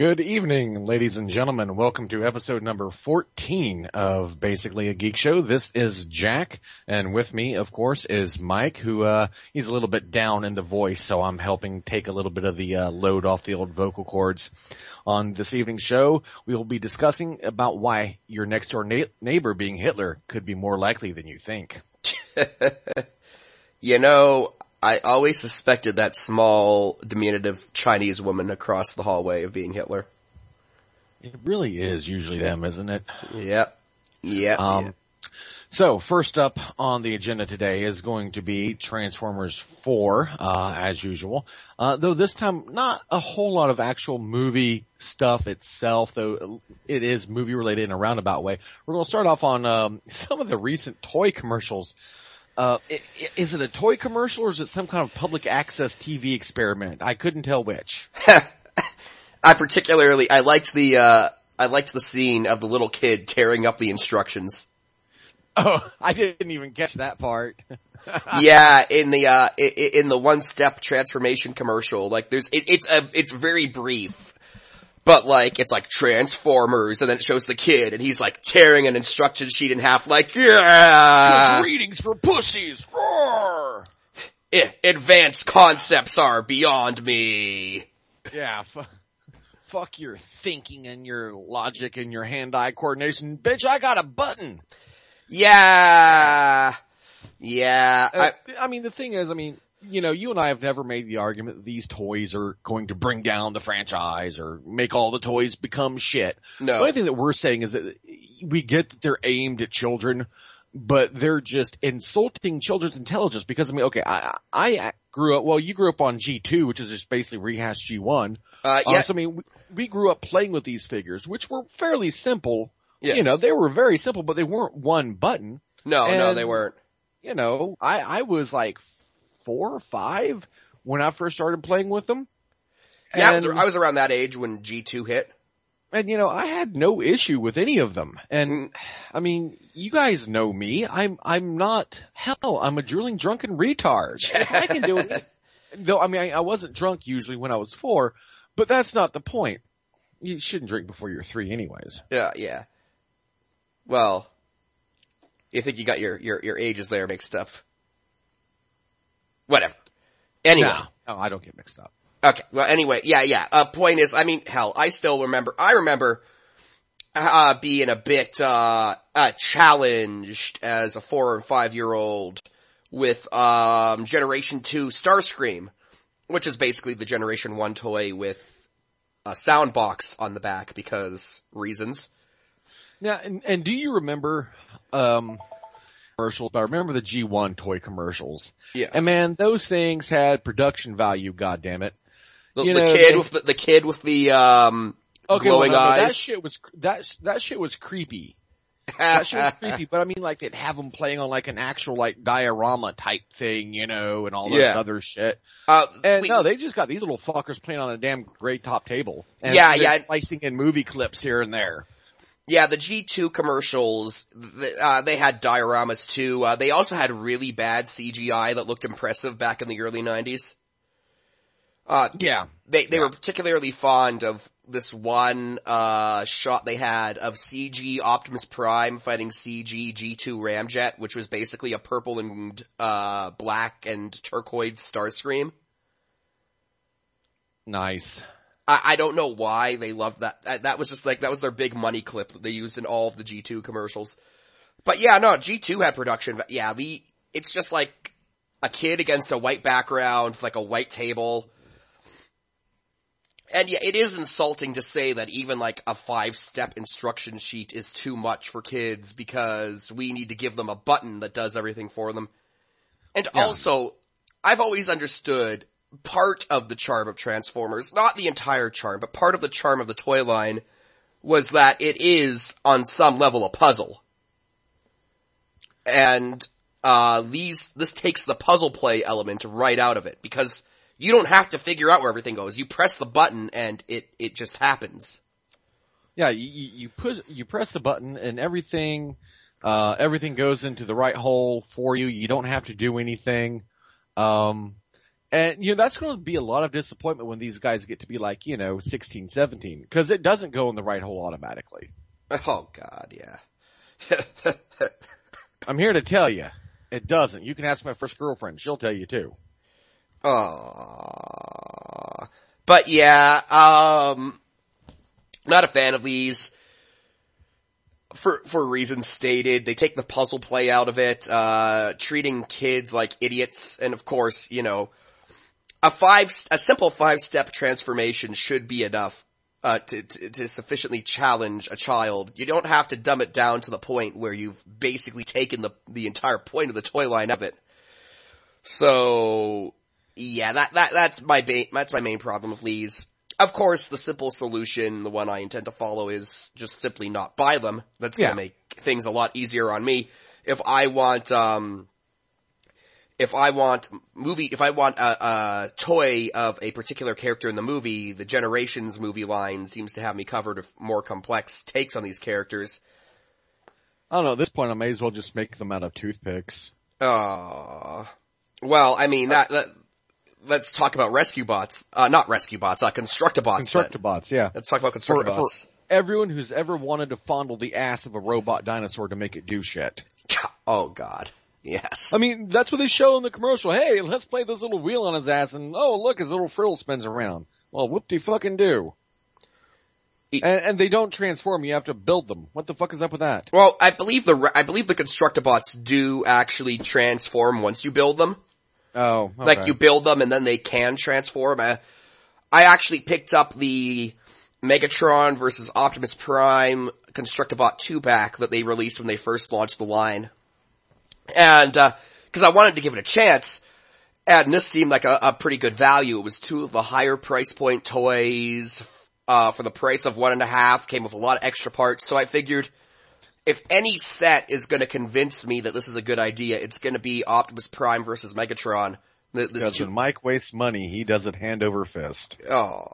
Good evening, ladies and gentlemen. Welcome to episode number 14 of Basically a Geek Show. This is Jack, and with me, of course, is Mike, who, uh, he's a little bit down in the voice, so I'm helping take a little bit of the, uh, load off the old vocal cords. On this evening's show, we will be discussing about why your next door na- neighbor being Hitler could be more likely than you think. you know, I always suspected that small, diminutive Chinese woman across the hallway of being Hitler. It really is usually them, isn't it? Yep. Yep. Um, yep. So first up on the agenda today is going to be Transformers 4, uh, as usual. Uh, though this time not a whole lot of actual movie stuff itself, though it is movie related in a roundabout way. We're going to start off on um, some of the recent toy commercials uh, is it a toy commercial or is it some kind of public access TV experiment? I couldn't tell which. I particularly, I liked the, uh, I liked the scene of the little kid tearing up the instructions. Oh, I didn't even catch that part. yeah, in the, uh, in the one step transformation commercial, like there's, it, it's a, it's very brief but like, it's like Transformers, and then it shows the kid, and he's like tearing an instruction sheet in half, like, yeah! Readings for pussies! Roar! I- advanced concepts are beyond me. Yeah, f- fuck your thinking and your logic and your hand-eye coordination. Bitch, I got a button! Yeah! Yeah. Uh, I, I mean, the thing is, I mean, you know, you and I have never made the argument that these toys are going to bring down the franchise or make all the toys become shit. No. The only thing that we're saying is that we get that they're aimed at children, but they're just insulting children's intelligence because I mean, okay, I, I grew up, well, you grew up on G2, which is just basically rehashed G1. Uh, yeah. Uh, so I mean, we, we grew up playing with these figures, which were fairly simple. Yes. You know, they were very simple, but they weren't one button. No, and, no, they weren't. You know, I, I was like four or five when I first started playing with them. And, yeah, I was, I was around that age when G2 hit. And you know, I had no issue with any of them. And mm. I mean, you guys know me. I'm, I'm not, hell, I'm a drooling drunken retard. I can do it. Though, I mean, I, I wasn't drunk usually when I was four, but that's not the point. You shouldn't drink before you're three anyways. Yeah, yeah. Well, you think you got your, your, your ages there mixed up. Whatever. Anyway. No, no, I don't get mixed up. Okay. Well, anyway, yeah, yeah. Uh, point is, I mean, hell, I still remember, I remember, uh, being a bit, uh, uh, challenged as a four and five year old with, um, Generation 2 Starscream, which is basically the Generation 1 toy with a sound box on the back because reasons. Yeah, and, and do you remember, um, commercials, I remember the G1 toy commercials. Yes. And man, those things had production value, God damn it! The, the know, kid they, with the, the, kid with the, um, okay, glowing well, no, eyes. That shit was, that, that shit was creepy. that shit was creepy, but I mean like they'd have them playing on like an actual like diorama type thing, you know, and all this yeah. other shit. Uh, and we, no, they just got these little fuckers playing on a damn great top table. And yeah, yeah. Slicing in movie clips here and there. Yeah, the G2 commercials, uh, they had dioramas too. Uh, they also had really bad CGI that looked impressive back in the early 90s. Uh, yeah. They, they yeah. were particularly fond of this one, uh, shot they had of CG Optimus Prime fighting CG G2 Ramjet, which was basically a purple and, uh, black and turquoise Starscream. Nice. I, I don't know why they loved that. that. That was just like, that was their big money clip that they used in all of the G2 commercials. But yeah, no, G2 had production, yeah, the, it's just like a kid against a white background, like a white table. And yeah, it is insulting to say that even like a five step instruction sheet is too much for kids because we need to give them a button that does everything for them. And Yeah. also, I've always understood part of the charm of Transformers, not the entire charm, but part of the charm of the toy line was that it is on some level a puzzle. And, uh, these, this takes the puzzle play element right out of it because you don't have to figure out where everything goes. You press the button and it, it just happens. Yeah, you, you you press the button and everything, uh, everything goes into the right hole for you. You don't have to do anything. Um, And, you know, that's going to be a lot of disappointment when these guys get to be like, you know, 16, 17, cause it doesn't go in the right hole automatically. Oh god, yeah. I'm here to tell you, it doesn't. You can ask my first girlfriend, she'll tell you too. Aww. But yeah, um, not a fan of these. For, for reasons stated, they take the puzzle play out of it, uh, treating kids like idiots, and of course, you know, a five, a simple five step transformation should be enough, uh, to, to, to sufficiently challenge a child. You don't have to dumb it down to the point where you've basically taken the, the entire point of the toy line of it. So, yeah, that, that, that's my ba- that's my main problem with these. Of course, the simple solution, the one I intend to follow is just simply not buy them. That's Yeah. gonna make things a lot easier on me. If I want, um, if I want movie, if I want a, a toy of a particular character in the movie, the Generations movie line seems to have me covered with more complex takes on these characters. I don't know, at this point I may as well just make them out of toothpicks. Uh, well, I mean that, that let's talk about rescue bots. Uh, not rescue bots, uh, Constructabots. then. Constructabots, yeah. Let's talk about For, for Constructabots. everyone who's ever wanted to fondle the ass of a robot dinosaur to make it do shit. Oh god. Yes. I mean, that's what they show in the commercial. Hey, let's play this little wheel on his ass and oh look, his little frill spins around. Well, whoop-de fucking do. And, and they don't transform, you have to build them. What the fuck is up with that? well, I believe the, I believe the Constructabots do actually transform once you build them. Oh, okay. Like you build them and then they can transform. I, I actually picked up the Megatron versus Optimus Prime Constructabot 2 pack that they released when they first launched the line. And, uh, cause I wanted to give it a chance, and this seemed like a, a pretty good value. It was two of the higher price point toys, uh, for the price of one and a half, came with a lot of extra parts, so I figured, if any set is gonna convince me that this is a good idea, it's gonna be Optimus Prime versus Megatron. This Because two- when Mike wastes money, he does it hand over fist. Oh,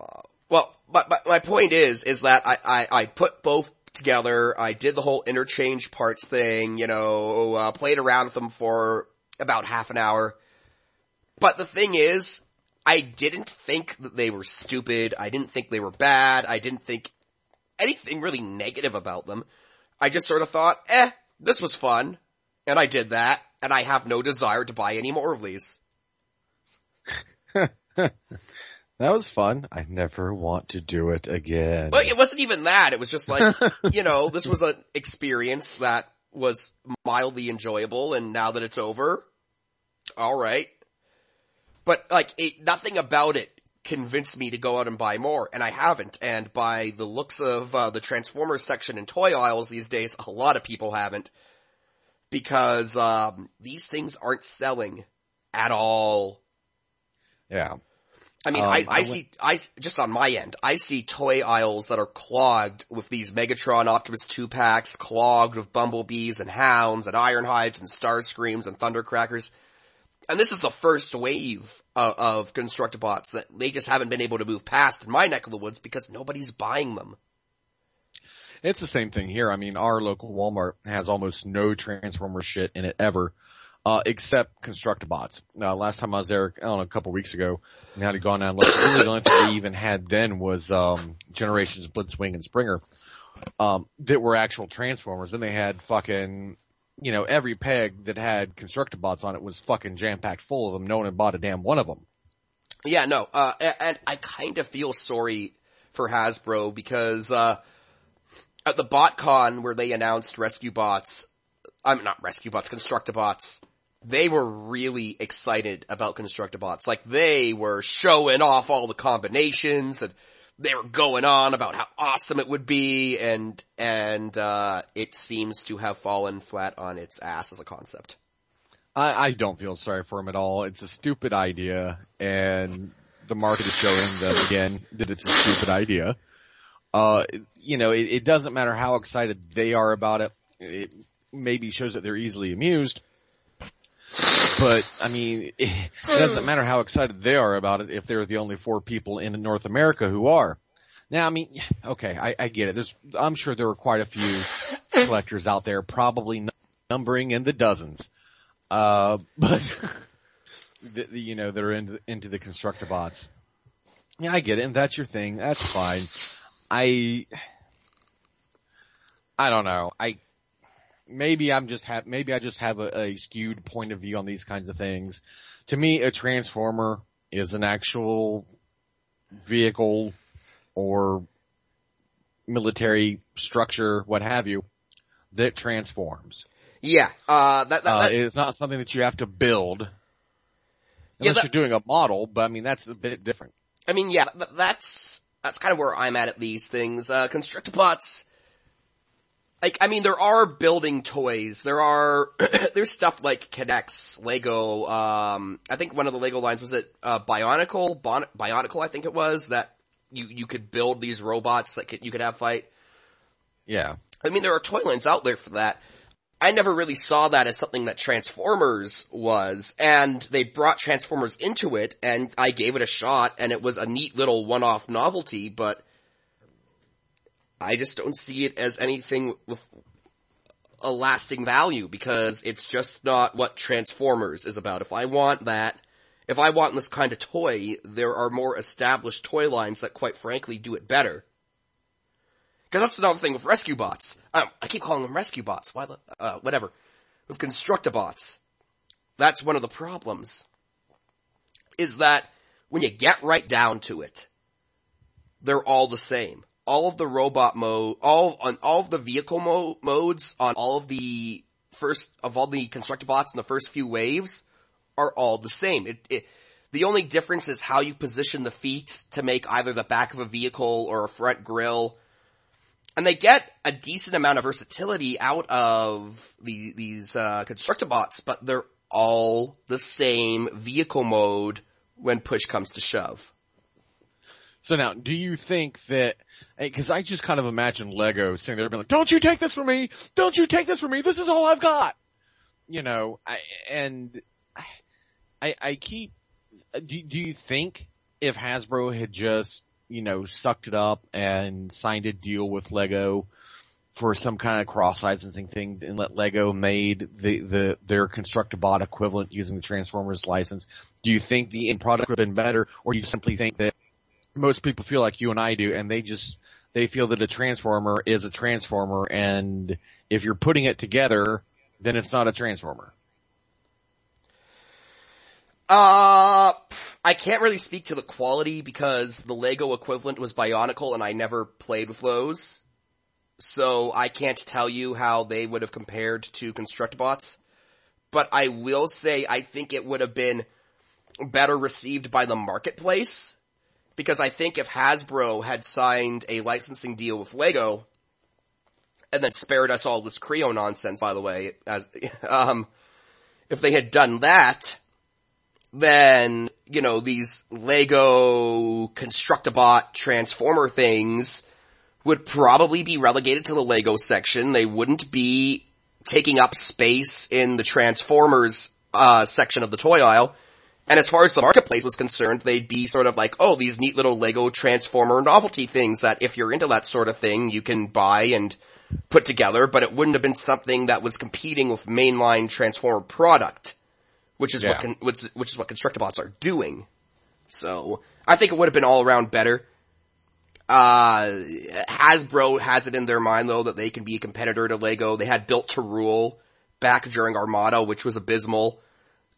well, but, but my point is, is that I, I, I put both together, I did the whole interchange parts thing, you know, uh, played around with them for about half an hour. But the thing is, I didn't think that they were stupid, I didn't think they were bad, I didn't think anything really negative about them. I just sort of thought, eh, this was fun, and I did that, and I have no desire to buy any more of these. That was fun. I never want to do it again. But it wasn't even that. It was just like, you know, this was an experience that was mildly enjoyable and now that it's over, alright. But like, it, nothing about it convinced me to go out and buy more, and I haven't. And by the looks of uh, the Transformers section in toy aisles these days, a lot of people haven't. Because, um, these things aren't selling at all. yeah. I mean, Um, I, I, I went- see, I, just on my end, I see toy aisles that are clogged with these Megatron Optimus 2 packs, clogged with Bumblebees and Hounds and Ironhides and Starscreams and Thundercrackers. And this is the first wave of, of Constructabots that they just haven't been able to move past in my neck of the woods because nobody's buying them. It's the same thing here. I mean, our local Walmart has almost no Transformer shit in it ever, uh, except Constructabots. Now, last time I was there, I don't know, a couple weeks ago, and had gone down and looked, really the only thing they even had then was, um, Generations Blitzwing and Springer, um, that were actual Transformers. Then they had fucking, you know, every peg that had Constructabots on it was fucking jam-packed full of them. No one had bought a damn one of them. Yeah, no, uh, and I kind of feel sorry for Hasbro because, uh, at the BotCon where they announced Rescue Bots, I'm not Rescue Bots, Constructabots, they were really excited about Constructabots. Like they were showing off all the combinations and they were going on about how awesome it would be and, and, uh, it seems to have fallen flat on its ass as a concept. I, I don't feel sorry for him at all. It's a stupid idea, and the market is showing that again that it's a stupid idea. Uh, you know, it, it doesn't matter how excited they are about it. It maybe shows that they're easily amused. But, I mean, it, doesn't matter how excited they are about it if they're the only four people in North America who are. Now, I mean, okay, I, I get it. There's, I'm sure there are quite a few collectors out there, probably numbering in the dozens. Uh, but the, the, you know, that are into, into the Constructabots. Yeah, I get it, and that's your thing. That's fine. I, I don't know. I, maybe I'm just have, maybe I just have a, a skewed point of view on these kinds of things. To me, a transformer is an actual vehicle or military structure, what have you, that transforms. Yeah, uh, that, that, Uh, it's not something that you have to build. Yeah, Unless that- you're doing a model, but I mean, that's a bit different. I mean, yeah, th- that's, that's kind of where I'm at at these things. Uh, Constructabots, like, I mean, there are building toys. There are, there's stuff like K'Nex, Lego, um, I think one of the Lego lines was it, uh, Bionicle, bon- Bionicle I think it was, that you, you could build these robots that could, you could have fight. Yeah. I mean, there are toy lines out there for that. I never really saw that as something that Transformers was, and they brought Transformers into it, and I gave it a shot, and it was a neat little one-off novelty, but I just don't see it as anything with a lasting value, because it's just not what Transformers is about. If I want that, if I want this kind of toy, there are more established toy lines that quite frankly do it better. Cause that's another thing with rescue bots. Um, I keep calling them rescue bots. Why the, uh, whatever. With Constructabots. That's one of the problems. Is that when you get right down to it, they're all the same. All of the robot mode, all, on all of the vehicle mo- modes on all of the first, of all the Constructabots in the first few waves are all the same. It, it, the only difference is how you position the feet to make either the back of a vehicle or a front grille and they get a decent amount of versatility out of the, these uh, Constructabots, but they're all the same vehicle mode when push comes to shove. So now, do you think that, because I just kind of imagine Lego sitting there being like, don't you take this from me! Don't you take this from me! This is all I've got! You know, I, and I, I keep, do, do you think if Hasbro had just, you know, sucked it up and signed a deal with Lego for some kind of cross licensing thing and let Lego made the, the, their Constructabot equivalent using the Transformers license, do you think the end product would have been better or do you simply think that most people feel like you and I do, and they just they feel that a transformer is a transformer, and if you're putting it together, then it's not a transformer. Uh, I can't really speak to the quality because the Lego equivalent was Bionicle and I never played with those. So I can't tell you how they would have compared to ConstructBots. But I will say I think it would have been better received by the marketplace. Because I think if Hasbro had signed a licensing deal with Lego, and then spared us all this Kre-O nonsense, by the way, as, um, if they had done that, then, you know, these Lego Constructabot Transformer things would probably be relegated to the Lego section. They wouldn't be taking up space in the Transformers, uh, section of the toy aisle. And as far as the marketplace was concerned, they'd be sort of like, oh, these neat little Lego Transformer novelty things that if you're into that sort of thing, you can buy and put together, but it wouldn't have been something that was competing with mainline Transformer product which is what Yeah. con- which, which is what Constructabots are doing. So I think it would have been all around better. Uh, Hasbro has it in their mind though that they can be a competitor to Lego. They had Built to Rule back during Armada, which was abysmal.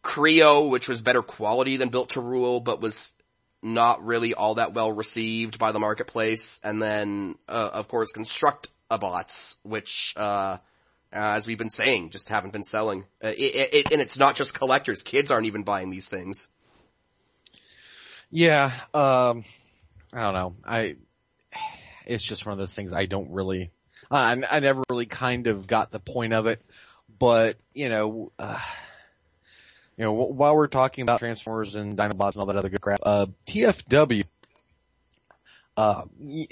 Kre-O, which was better quality than Built to Rule, but was not really all that well received by the marketplace. And then, uh, of course, Constructabots, which, uh, as we've been saying, just haven't been selling. Uh, it, it, and it's not just collectors. Kids aren't even buying these things. Yeah, um, I don't know. I, it's just one of those things I don't really, I, I never really kind of got the point of it, but, you know, uh, you know, wh- while we're talking about Transformers and Dinobots and all that other good crap, uh, TFW, uh, you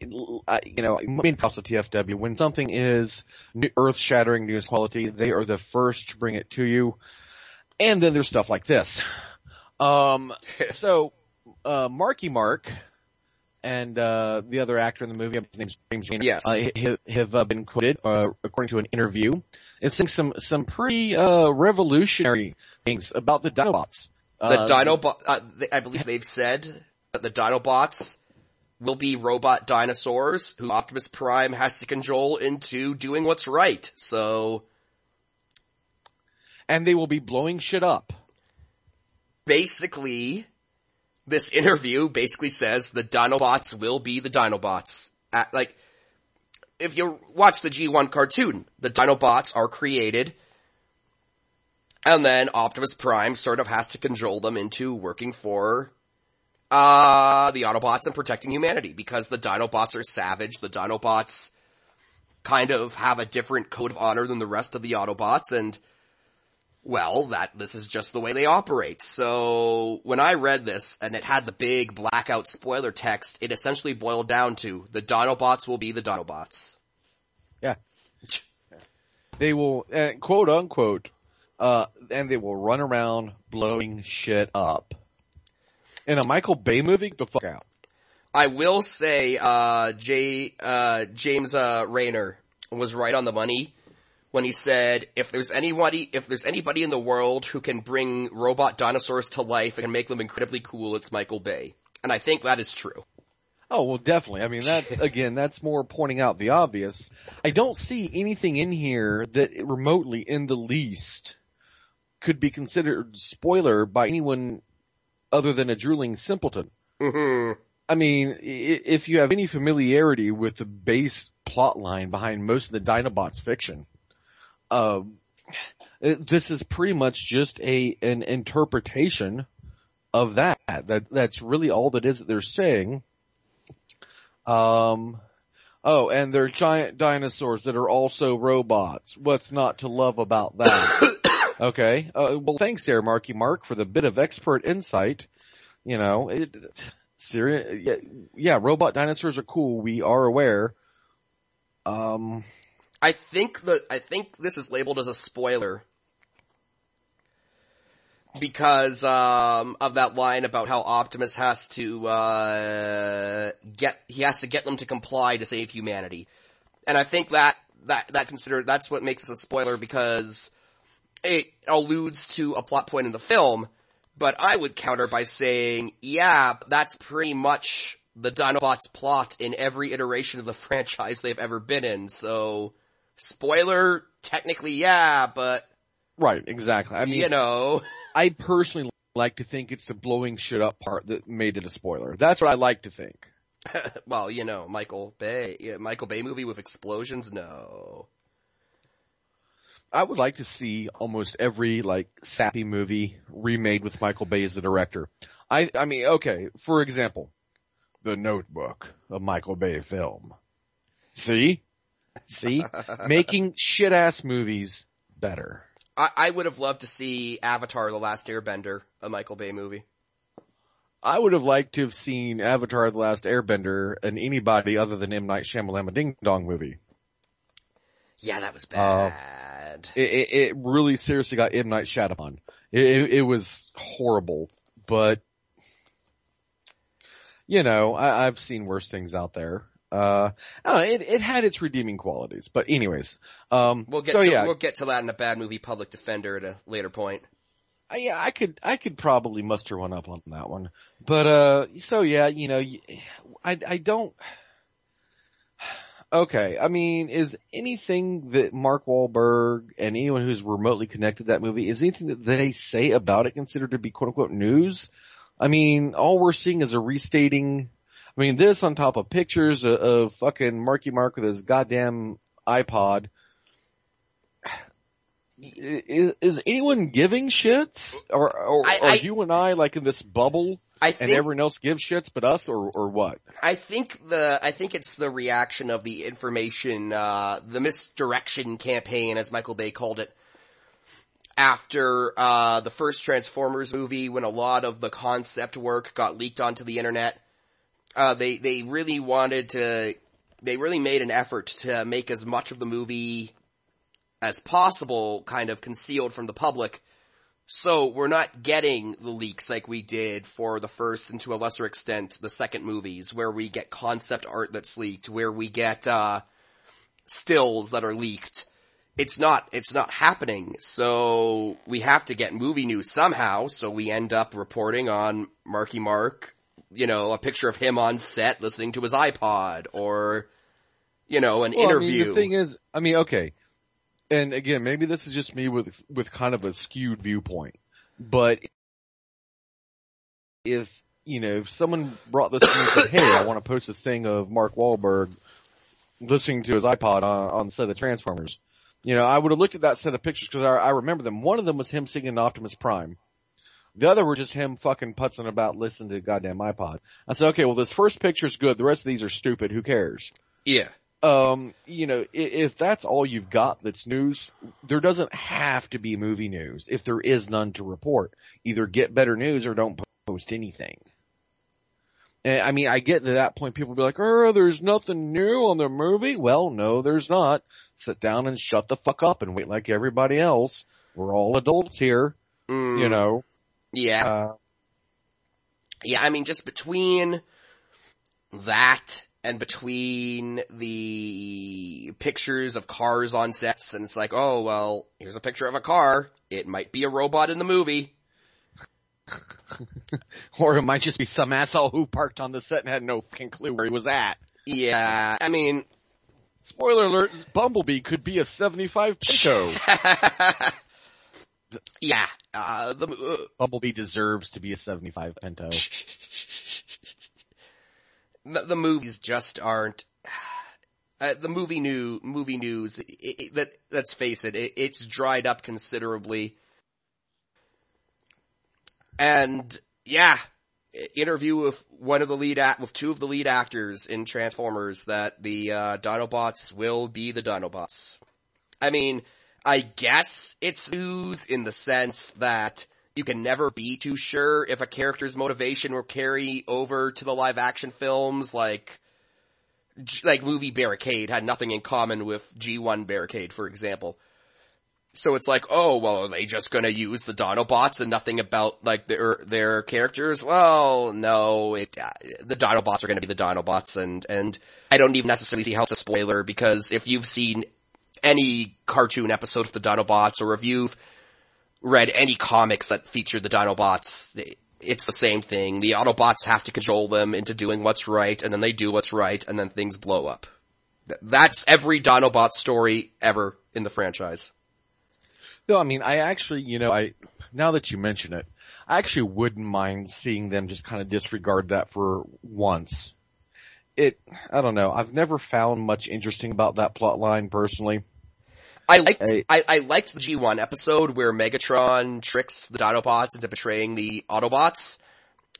know, main props of TFW, when something is new- earth-shattering news quality, they are the first to bring it to you. And then there's stuff like this. Um, so, uh, Marky Mark and, uh, the other actor in the movie, his name's James Gaynor, Yes. uh, have, have uh, been quoted, uh, according to an interview, saying some, some pretty, uh, revolutionary things about the Dinobots. The uh, Dinobot, uh, I believe they've said that the Dinobots will be robot dinosaurs who Optimus Prime has to control into doing what's right. So and they will be blowing shit up. basically, this interview basically says the Dinobots will be the Dinobots. At, like, if you watch the G1 cartoon, the Dinobots are created, and then Optimus Prime sort of has to control them into working for, uh, the Autobots and protecting humanity, because the Dinobots are savage, the Dinobots kind of have a different code of honor than the rest of the Autobots, and well, that this is just the way they operate. So when I read this and it had the big blackout spoiler text, it essentially boiled down to the Dinobots will be the Dinobots. Yeah. They will, uh, quote unquote, uh, and they will run around blowing shit up. In a Michael Bay movie, the fuck out. I will say, uh, J, uh, James, uh, Reynor was right on the money when he said, if there's anybody, if there's anybody in the world who can bring robot dinosaurs to life and make them incredibly cool, it's Michael Bay. And I think that is true. Oh, well definitely. I mean that, again, that's more pointing out the obvious. I don't see anything in here that remotely in the least could be considered spoiler by anyone other than a drooling simpleton. hmm I mean, if you have any familiarity with the base plot line behind most of the Dinobots fiction, um, this is pretty much just a an interpretation of that. That that's really all that is that they're saying. Um, oh, and they're giant dinosaurs that are also robots. What's not to love about that? okay. Uh, well, thanks there, Marky Mark, for the bit of expert insight. You know, it, serious, yeah, yeah, robot dinosaurs are cool. We are aware. Um, I think that I think this is labeled as a spoiler because um, of that line about how Optimus has to uh, get he has to get them to comply to save humanity, and I think that that that consider that's what makes this a spoiler because it alludes to a plot point in the film. But I would counter by saying, yeah, that's pretty much the Dinobots plot in every iteration of the franchise they've ever been in. So, spoiler, technically, yeah, but right, exactly. I mean, you know, I personally like to think it's the blowing shit up part that made it a spoiler. That's what I like to think. well, you know, Michael Bay, Michael Bay movie with explosions, no. I would like to see almost every like sappy movie remade with Michael Bay as the director. I I mean, okay, for example, The Notebook, a Michael Bay film. See? See? Making shit ass movies better. I, I would have loved to see Avatar: The Last Airbender, a Michael Bay movie. I would have liked to have seen Avatar The Last Airbender and anybody other than M. Night Shyamalan a Ding Dong movie. Yeah, that was Uh, bad. It, it, it really seriously got M. Night Shyamalan. It, it, it was horrible, but you know, I, I've seen worse things out there. Uh, know, it, it had its redeeming qualities, but anyways, um, we'll get so to, yeah, we'll get to that in a bad movie, Public Defender, at a later point. I, yeah, I could, I could probably muster one up on that one. But, uh, so yeah, you know, I, I don't, okay, I mean, is anything that Mark Wahlberg and anyone who's remotely connected to that movie, is anything that they say about it considered to be quote unquote news? I mean, all we're seeing is a restating, I mean, this on top of pictures of, of fucking Marky Mark with his goddamn iPod. Is, is anyone giving shits? Or, or I- are you and I like in this bubble I and everyone else gives shits but us or, or what? I think the I think it's the reaction of the information, uh, the misdirection campaign, as Michael Bay called it, after uh, the first Transformers movie, when a lot of the concept work got leaked onto the internet. Uh, they they really wanted to, they really made an effort to make as much of the movie as possible, kind of concealed from the public. So we're not getting the leaks like we did for the first and to a lesser extent the second movies where we get concept art that's leaked, where we get, uh, stills that are leaked. it's not, it's not happening. So we have to get movie news somehow. So we end up reporting on Marky Mark, you know, a picture of him on set listening to his iPod or, you know, an Well, interview. I mean, the thing is, I mean, okay, and again, maybe this is just me with with kind of a skewed viewpoint, but if you know, if someone brought this to me and said, "Hey, I want to post this thing of Mark Wahlberg listening to his iPod on, on the set of the Transformers," you know, I would have looked at that set of pictures because I, I remember them. One of them was him singing Optimus Prime. The other were just him fucking putzing about listening to goddamn iPod. I said, okay, well this first picture's good. The rest of these are stupid. Who cares? yeah. Um, you know, i- if that's all you've got that's news, there doesn't have to be movie news if there is none to report. Either get better news or don't post anything. And, I mean, I get to that point, people be like, oh, there's nothing new on the movie. Well, no, there's not. Sit down and shut the fuck up and wait like everybody else. We're all adults here, Mm, you know. Yeah. Uh, Yeah, I mean, just between that and between the pictures of cars on sets, and it's like, oh, well, here's a picture of a car. It might be a robot in the movie. or it might just be some asshole who parked on the set and had no fucking clue where he was at. Yeah, I mean, Spoiler alert, Bumblebee could be a 75 Pinto. yeah, uh, the, uh, Bumblebee deserves to be a 75 Pinto. the, movies just aren't, uh, the movie new, movie news, it, it, let, let's face it, it, it's dried up considerably. And, yeah, interview with one of the lead act, with two of the lead actors in Transformers that the, uh, Dinobots will be the Dinobots. I mean, I guess it's news in the sense that you can never be too sure if a character's motivation will carry over to the live action films, like, like movie Barricade had nothing in common with G1 Barricade, for example. So it's like, oh, well, are they just gonna use the Dinobots and nothing about, like, their, their characters? Well, no, it, uh, the Dinobots are gonna be the Dinobots and, and I don't even necessarily see how it's a spoiler because if you've seen any cartoon episode of the Dinobots or if you've read any comics that feature the Dinobots, it's the same thing. The Autobots have to control them into doing what's right, and then they do what's right, and then things blow up. That's every Dinobot story ever in the franchise. No, I mean, I actually, you know, I, now that you mention it, I actually wouldn't mind seeing them just kind of disregard that for once. It, I don't know, I've never found much interesting about that plot line personally. I liked, Hey. I, I liked the G1 episode where Megatron tricks the Dinobots into betraying the Autobots,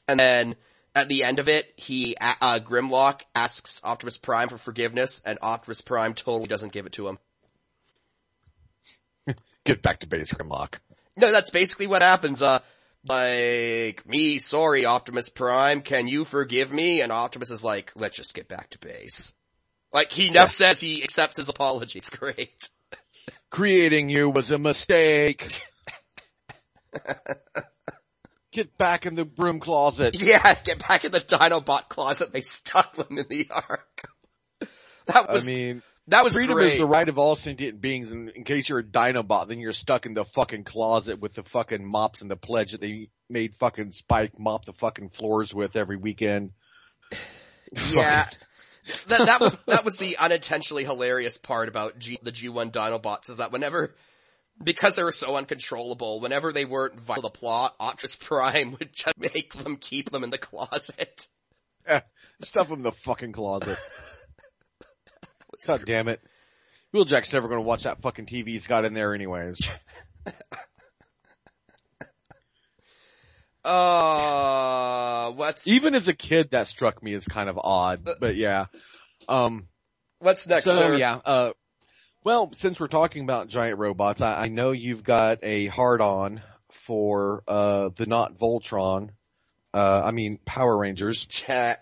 and then at the end of it, he, uh, Grimlock asks Optimus Prime for forgiveness, and Optimus Prime totally doesn't give it to him. Get back to base, Grimlock. No, that's basically what happens. Uh, like, me, sorry, Optimus Prime, can you forgive me? And Optimus is like, let's just get back to base. Like, he never says he accepts his apology. It's great. Creating you was a mistake. Get back in the broom closet. Yeah, get back in the Dinobot closet. They stuck them in the ark. That was. I mean, that was freedom great. is the right of all sentient beings, and in case you're a Dinobot, then you're stuck in the fucking closet with the fucking mops and the pledge that they made fucking Spike mop the fucking floors with every weekend. Yeah. that, that was, that was the unintentionally hilarious part about G, the G1 Dinobots is that whenever, because they were so uncontrollable, whenever they weren't vital to the plot, Optimus Prime would just make them keep them in the closet. Stuff them in the fucking closet. God damn it. Wheeljack's never gonna watch that fucking TV he's got in there anyways. Uh, what's, Even as a kid, that struck me as kind of odd, but yeah. Um, what's next, so sir? yeah, uh, well, since we're talking about giant robots, I, I know you've got a hard on for, uh, the not Voltron, uh, I mean Power Rangers, Chat.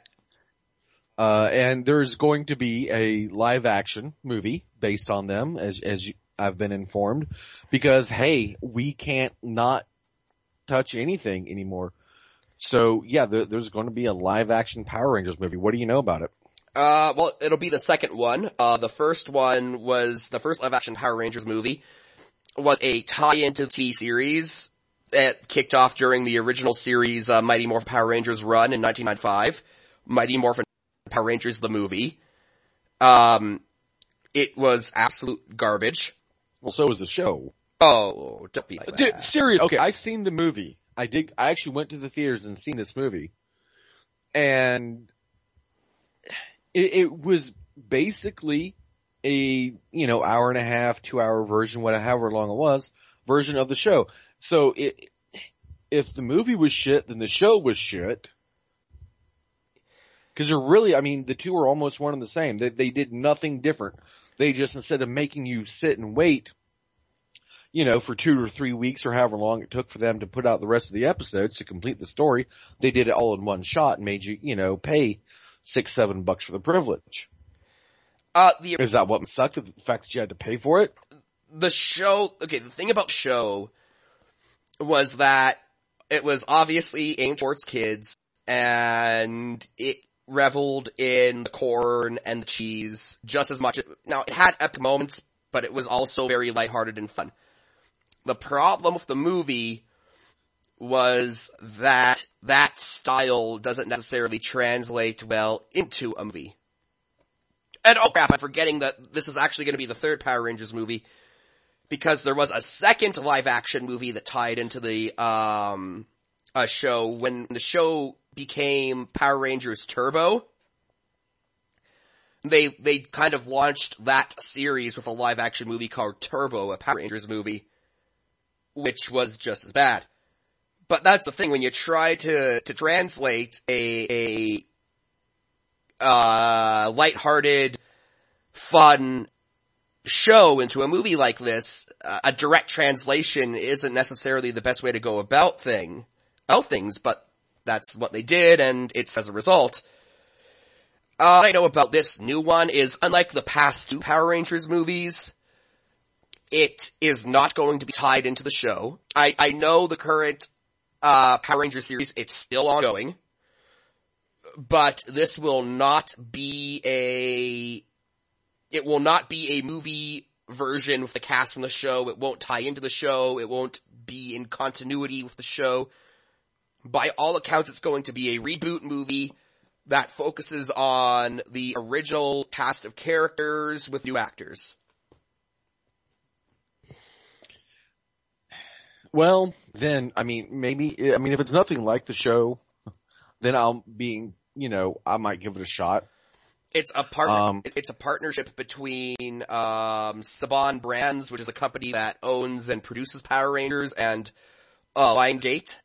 uh, and there's going to be a live action movie based on them, as, as you, I've been informed, because hey, we can't not touch anything anymore. So yeah, there, there's going to be a live action Power Rangers movie. What do you know about it? Uh, well, it'll be the second one. Uh, the first one was, the first live action Power Rangers movie was a tie into the TV series that kicked off during the original series, uh, Mighty Morphin Power Rangers run in 1995. Mighty Morphin Power Rangers the movie. Um, it was absolute garbage. Well, so was the show. Oh, don't be like Dude, that. serious. Okay, I've seen the movie. I did. I actually went to the theaters and seen this movie, and it, it was basically a you know hour and a half, two hour version, whatever, however long it was, version of the show. So it, if the movie was shit, then the show was shit. Cause they're really, I mean, the two are almost one and the same. They, they did nothing different. They just, instead of making you sit and wait, you know, for two or three weeks or however long it took for them to put out the rest of the episodes to complete the story, they did it all in one shot and made you, you know, pay six, seven bucks for the privilege. Uh, the, Is that what sucked? The fact that you had to pay for it? the show, okay, the thing about the show was that it was obviously aimed towards kids and it reveled in the corn and the cheese just as much. Now it had epic moments, but it was also very lighthearted and fun. The problem with the movie was that that style doesn't necessarily translate well into a movie. And oh crap, I'm forgetting that this is actually going to be the third Power Rangers movie because there was a second live action movie that tied into the um a show when the show became Power Rangers Turbo. They they kind of launched that series with a live action movie called Turbo, a Power Rangers movie, which was just as bad. But that's the thing when you try to to translate a a uh lighthearted, fun show into a movie like this, uh, a direct translation isn't necessarily the best way to go about thing, about things, but that's what they did and it's as a result. Uh, I know about this new one is unlike the past two Power Rangers movies, it is not going to be tied into the show. I, I know the current, uh, Power Ranger series, it's still ongoing, but this will not be a it will not be a movie version with the cast from the show. It won't tie into the show. It won't be in continuity with the show. By all accounts, it's going to be a reboot movie that focuses on the original cast of characters with new actors. Well, then, I mean, maybe, I mean, if it's nothing like the show, then I'll be, you know, I might give it a shot. It's a part. Um, it's a partnership between um, Saban Brands, which is a company that owns and produces Power Rangers, and uh, Lionsgate.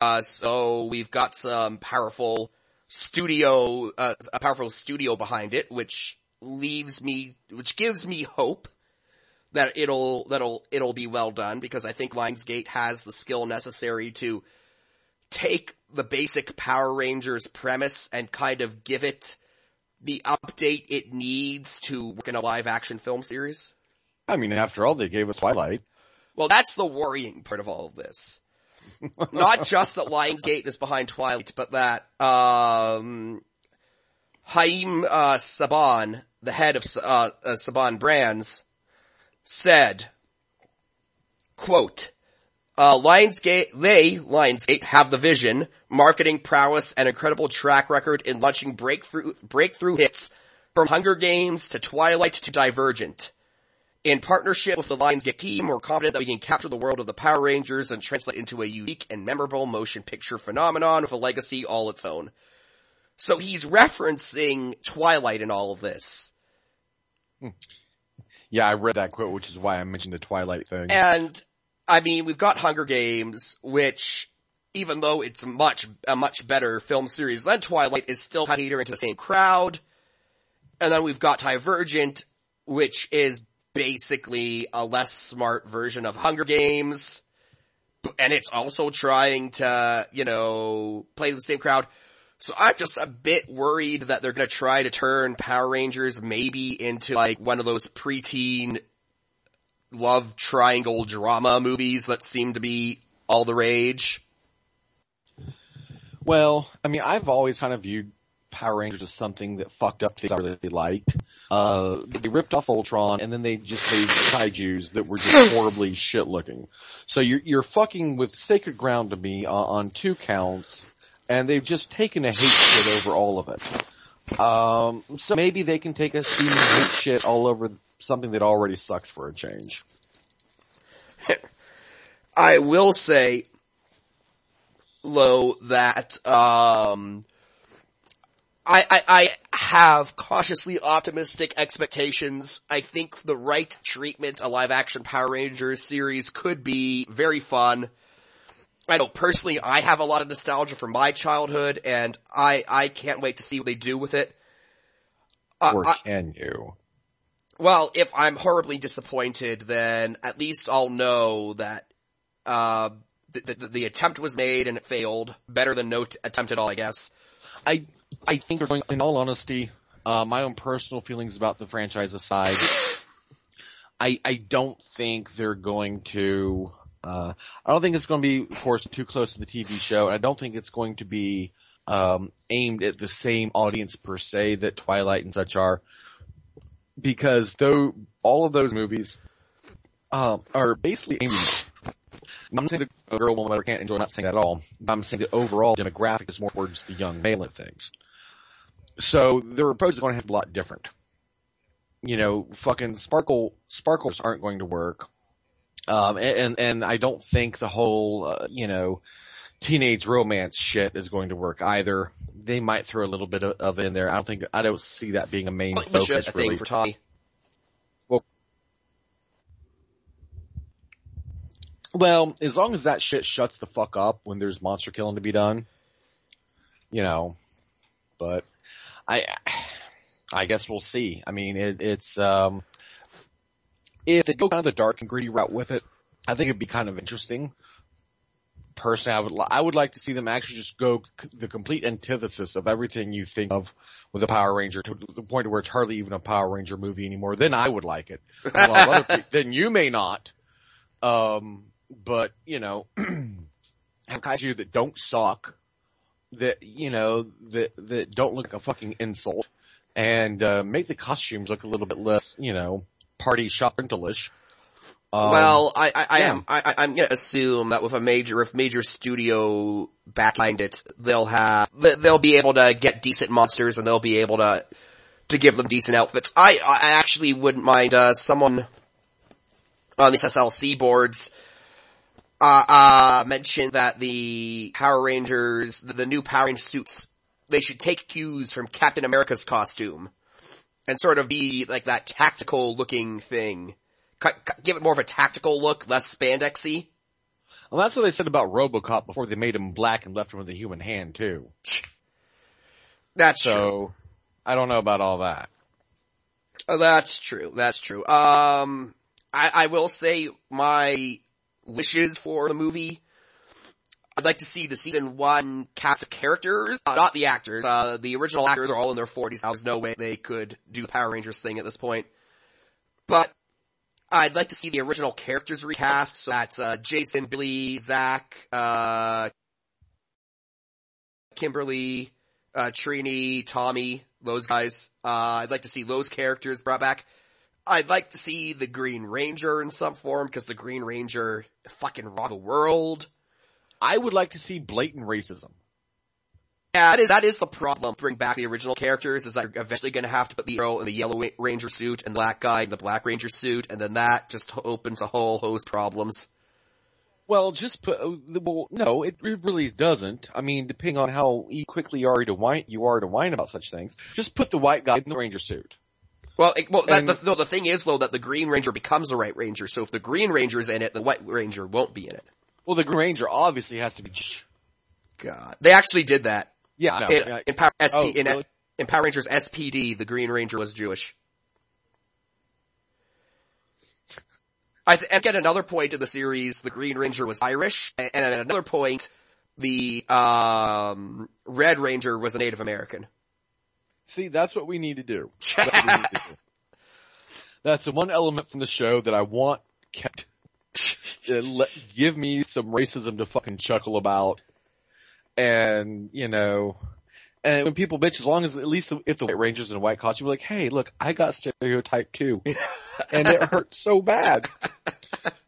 Uh, so we've got some powerful studio, uh, a powerful studio behind it, which leaves me, which gives me hope that it'll, that'll, it'll be well done because I think Lionsgate has the skill necessary to take the basic Power Rangers premise and kind of give it the update it needs to work in a live action film series. I mean, after all, they gave us Twilight. Well, that's the worrying part of all of this. Not just that Lionsgate is behind Twilight, but that, um, Haim, uh, Saban, the head of, uh, uh, Saban Brands, said, quote, uh, Lionsgate, they, Lionsgate, have the vision, marketing prowess, and incredible track record in launching breakthrough, breakthrough hits from Hunger Games to Twilight to Divergent. In partnership with the Lionsgate team, we're confident that we can capture the world of the Power Rangers and translate into a unique and memorable motion picture phenomenon with a legacy all its own. So he's referencing Twilight in all of this. Yeah, I read that quote, which is why I mentioned the Twilight thing. And, I mean, we've got Hunger Games, which, even though it's much, a much better film series than Twilight, is still catering to the same crowd. And then we've got Divergent, which is basically a less smart version of Hunger Games. And it's also trying to, you know, play to the same crowd. So I'm just a bit worried that they're gonna try to turn Power Rangers maybe into like one of those preteen love triangle drama movies that seem to be all the rage. Well, I mean, I've always kind of viewed Power Rangers as something that fucked up things I really liked. Uh, they ripped off Voltron and then they just made kaijus that were just horribly shit looking. So you're, you're fucking with sacred ground to me on, on two counts and they've just taken a hate shit over all of it. Um, so maybe they can take a steaming hate shit all over something that already sucks for a change. I will say, Lo, that, um, I, I, I have cautiously optimistic expectations. I think the right treatment, a live action Power Rangers series could be very fun. I know personally I have a lot of nostalgia from my childhood and I, I can't wait to see what they do with it. Uh, or can I, you? Well, if I'm horribly disappointed, then at least I'll know that, uh, the, the, the attempt was made and it failed. Better than no t- attempt at all, I guess. I, I think they're going, in all honesty, uh, my own personal feelings about the franchise aside, I, I don't think they're going to, uh, I don't think it's going to be, of course, too close to the TV show. I don't think it's going to be, um, aimed at the same audience per se that Twilight and such are. Because though all of those movies, um, are basically aimed I'm saying that a girl, woman, or can't enjoy, not saying that at all. I'm saying the overall demographic is more towards the young male of things. So their approach is going to have a lot different. You know, fucking sparkle, sparkles aren't going to work. Um, and, and I don't think the whole, uh, you know, teenage romance shit is going to work either. They might throw a little bit of, of it in there. I don't think, I don't see that being a main well, focus really. for Tommy. Well, as long as that shit shuts the fuck up when there's monster killing to be done, you know, but I, I guess we'll see. I mean, it, it's, um, if they go kind of the dark and gritty route with it, I think it'd be kind of interesting. Personally, I would, I would like to see them actually just go the complete antithesis of everything you think of with a Power Ranger to the point where it's hardly even a Power Ranger movie anymore. Then I would like it. then you may not. Um, but you know, have kaiju that don't suck, that you know that that don't look like a fucking insult, and uh, make the costumes look a little bit less, you know, party shopping-ish. Um, well, I, I, I yeah. am. I, I'm gonna assume that with a major, if major studio behind it, they'll have, they'll be able to get decent monsters and they'll be able to, to give them decent outfits. I, I actually wouldn't mind, uh, someone on these SLC boards uh, uh, mentioned that the Power Rangers, the, the new Power Ranger suits, they should take cues from Captain America's costume and sort of be like that tactical looking thing. give it more of a tactical look, less spandexy. Well, that's what they said about RoboCop before they made him black and left him with a human hand too. That's so. True. I don't know about all that. Oh, that's true. That's true. Um, I, I will say my wishes for the movie. I'd like to see the season one cast of characters, uh, not the actors. Uh, the original actors are all in their 40s. There's no way they could do the Power Rangers thing at this point. But I'd like to see the original characters recast. So that's uh, Jason, Billy, Zach, uh, Kimberly, uh, Trini, Tommy, those guys. Uh, I'd like to see those characters brought back. I'd like to see the Green Ranger in some form because the Green Ranger fucking rock the world. I would like to see blatant racism. Yeah, that is, that is the problem. Bring back the original characters is that you're eventually gonna have to put the girl in the yellow ranger suit and the black guy in the black ranger suit and then that just opens a whole host of problems. Well, just put, uh, well, no, it really doesn't. I mean, depending on how quickly you are to whine, you are to whine about such things, just put the white guy in the ranger suit. Well, it, well, and, that, the, no, the thing is though that the Green Ranger becomes the White Ranger, so if the Green ranger is in it, the White Ranger won't be in it. Well, the Green Ranger obviously has to be. God, they actually did that. Yeah, no, in, in, Power, SP, oh, in, really? in Power Rangers SPD, the Green Ranger was Jewish. I th- and at another point in the series, the Green Ranger was Irish, and at another point, the um, Red Ranger was a Native American. See, that's what we need to do. That's, need to do. that's the one element from the show that I want kept. Give me some racism to fucking chuckle about. And, you know, And when people bitch, as long as at least if the White Ranger's in a white costume, like, hey, look, I got stereotyped too. and it hurts so bad.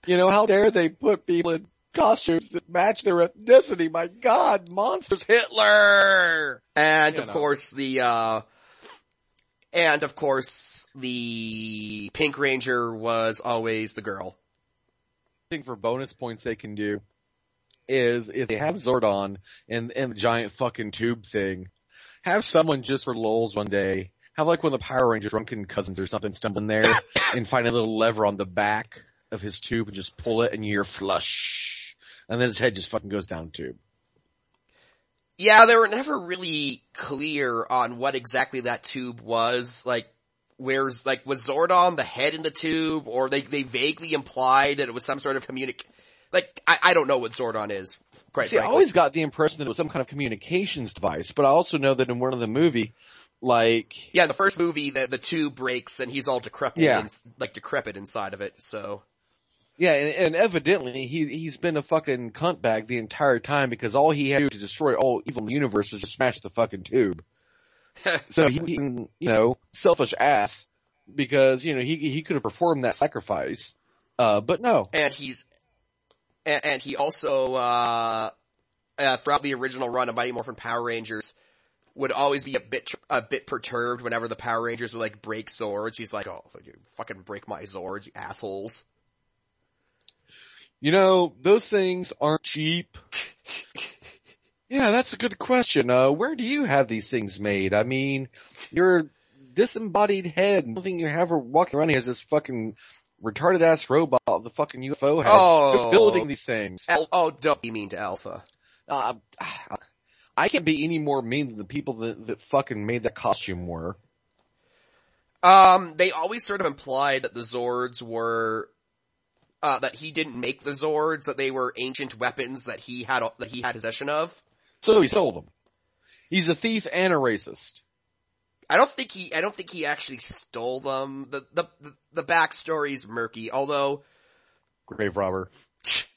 You know, how dare they put people in costumes that match their ethnicity? My god, monsters, Hitler! And You of know. course the, uh, and of course the Pink Ranger was always the girl. Thing for bonus points they can do is if they have Zordon and, and the giant fucking tube thing, have someone just for lulz one day, have like one of the Power Rangers drunken cousins or something stumble in there and find a little lever on the back of his tube and just pull it and you're flush. And then his head just fucking goes down tube. Yeah, they were never really clear on what exactly that tube was. Like, where's, like, was Zordon the head in the tube, or they, they vaguely implied that it was some sort of communic, like, I, I don't know what Zordon is, quite See, I always got the impression that it was some kind of communications device, but I also know that in one of the movie, like, Yeah, the first movie, the, the tube breaks and he's all decrepit, Yeah. ins- like decrepit inside of it, so. Yeah, and, and evidently he he's been a fucking cunt bag the entire time because all he had to do to destroy all evil universe was just smash the fucking tube. So he, you know, selfish ass because you know he he could have performed that sacrifice, uh, but no. and he's, and, and he also, uh, uh, throughout the original run of Mighty Morphin Power Rangers, would always be a bit, a bit perturbed whenever the Power Rangers would like break Zords. He's like, oh, you fucking break my Zords, you assholes. You know those things aren't cheap. Yeah, that's a good question. Uh, where do you have these things made? I mean, your disembodied head, nothing you have walking around here is this fucking retarded ass robot the fucking UFO has. Oh. Who's building these things? Al- oh, don't be mean to Alpha. Uh, I can't be any more mean than the people that, that fucking made that costume were. Um, they always sort of implied that the Zords were, uh, that he didn't make the Zords, that they were ancient weapons that he had, that he had possession of. So he sold them. He's a thief and a racist. I don't think he, I don't think he actually stole them. The, the, the, backstory's murky, although Grave robber.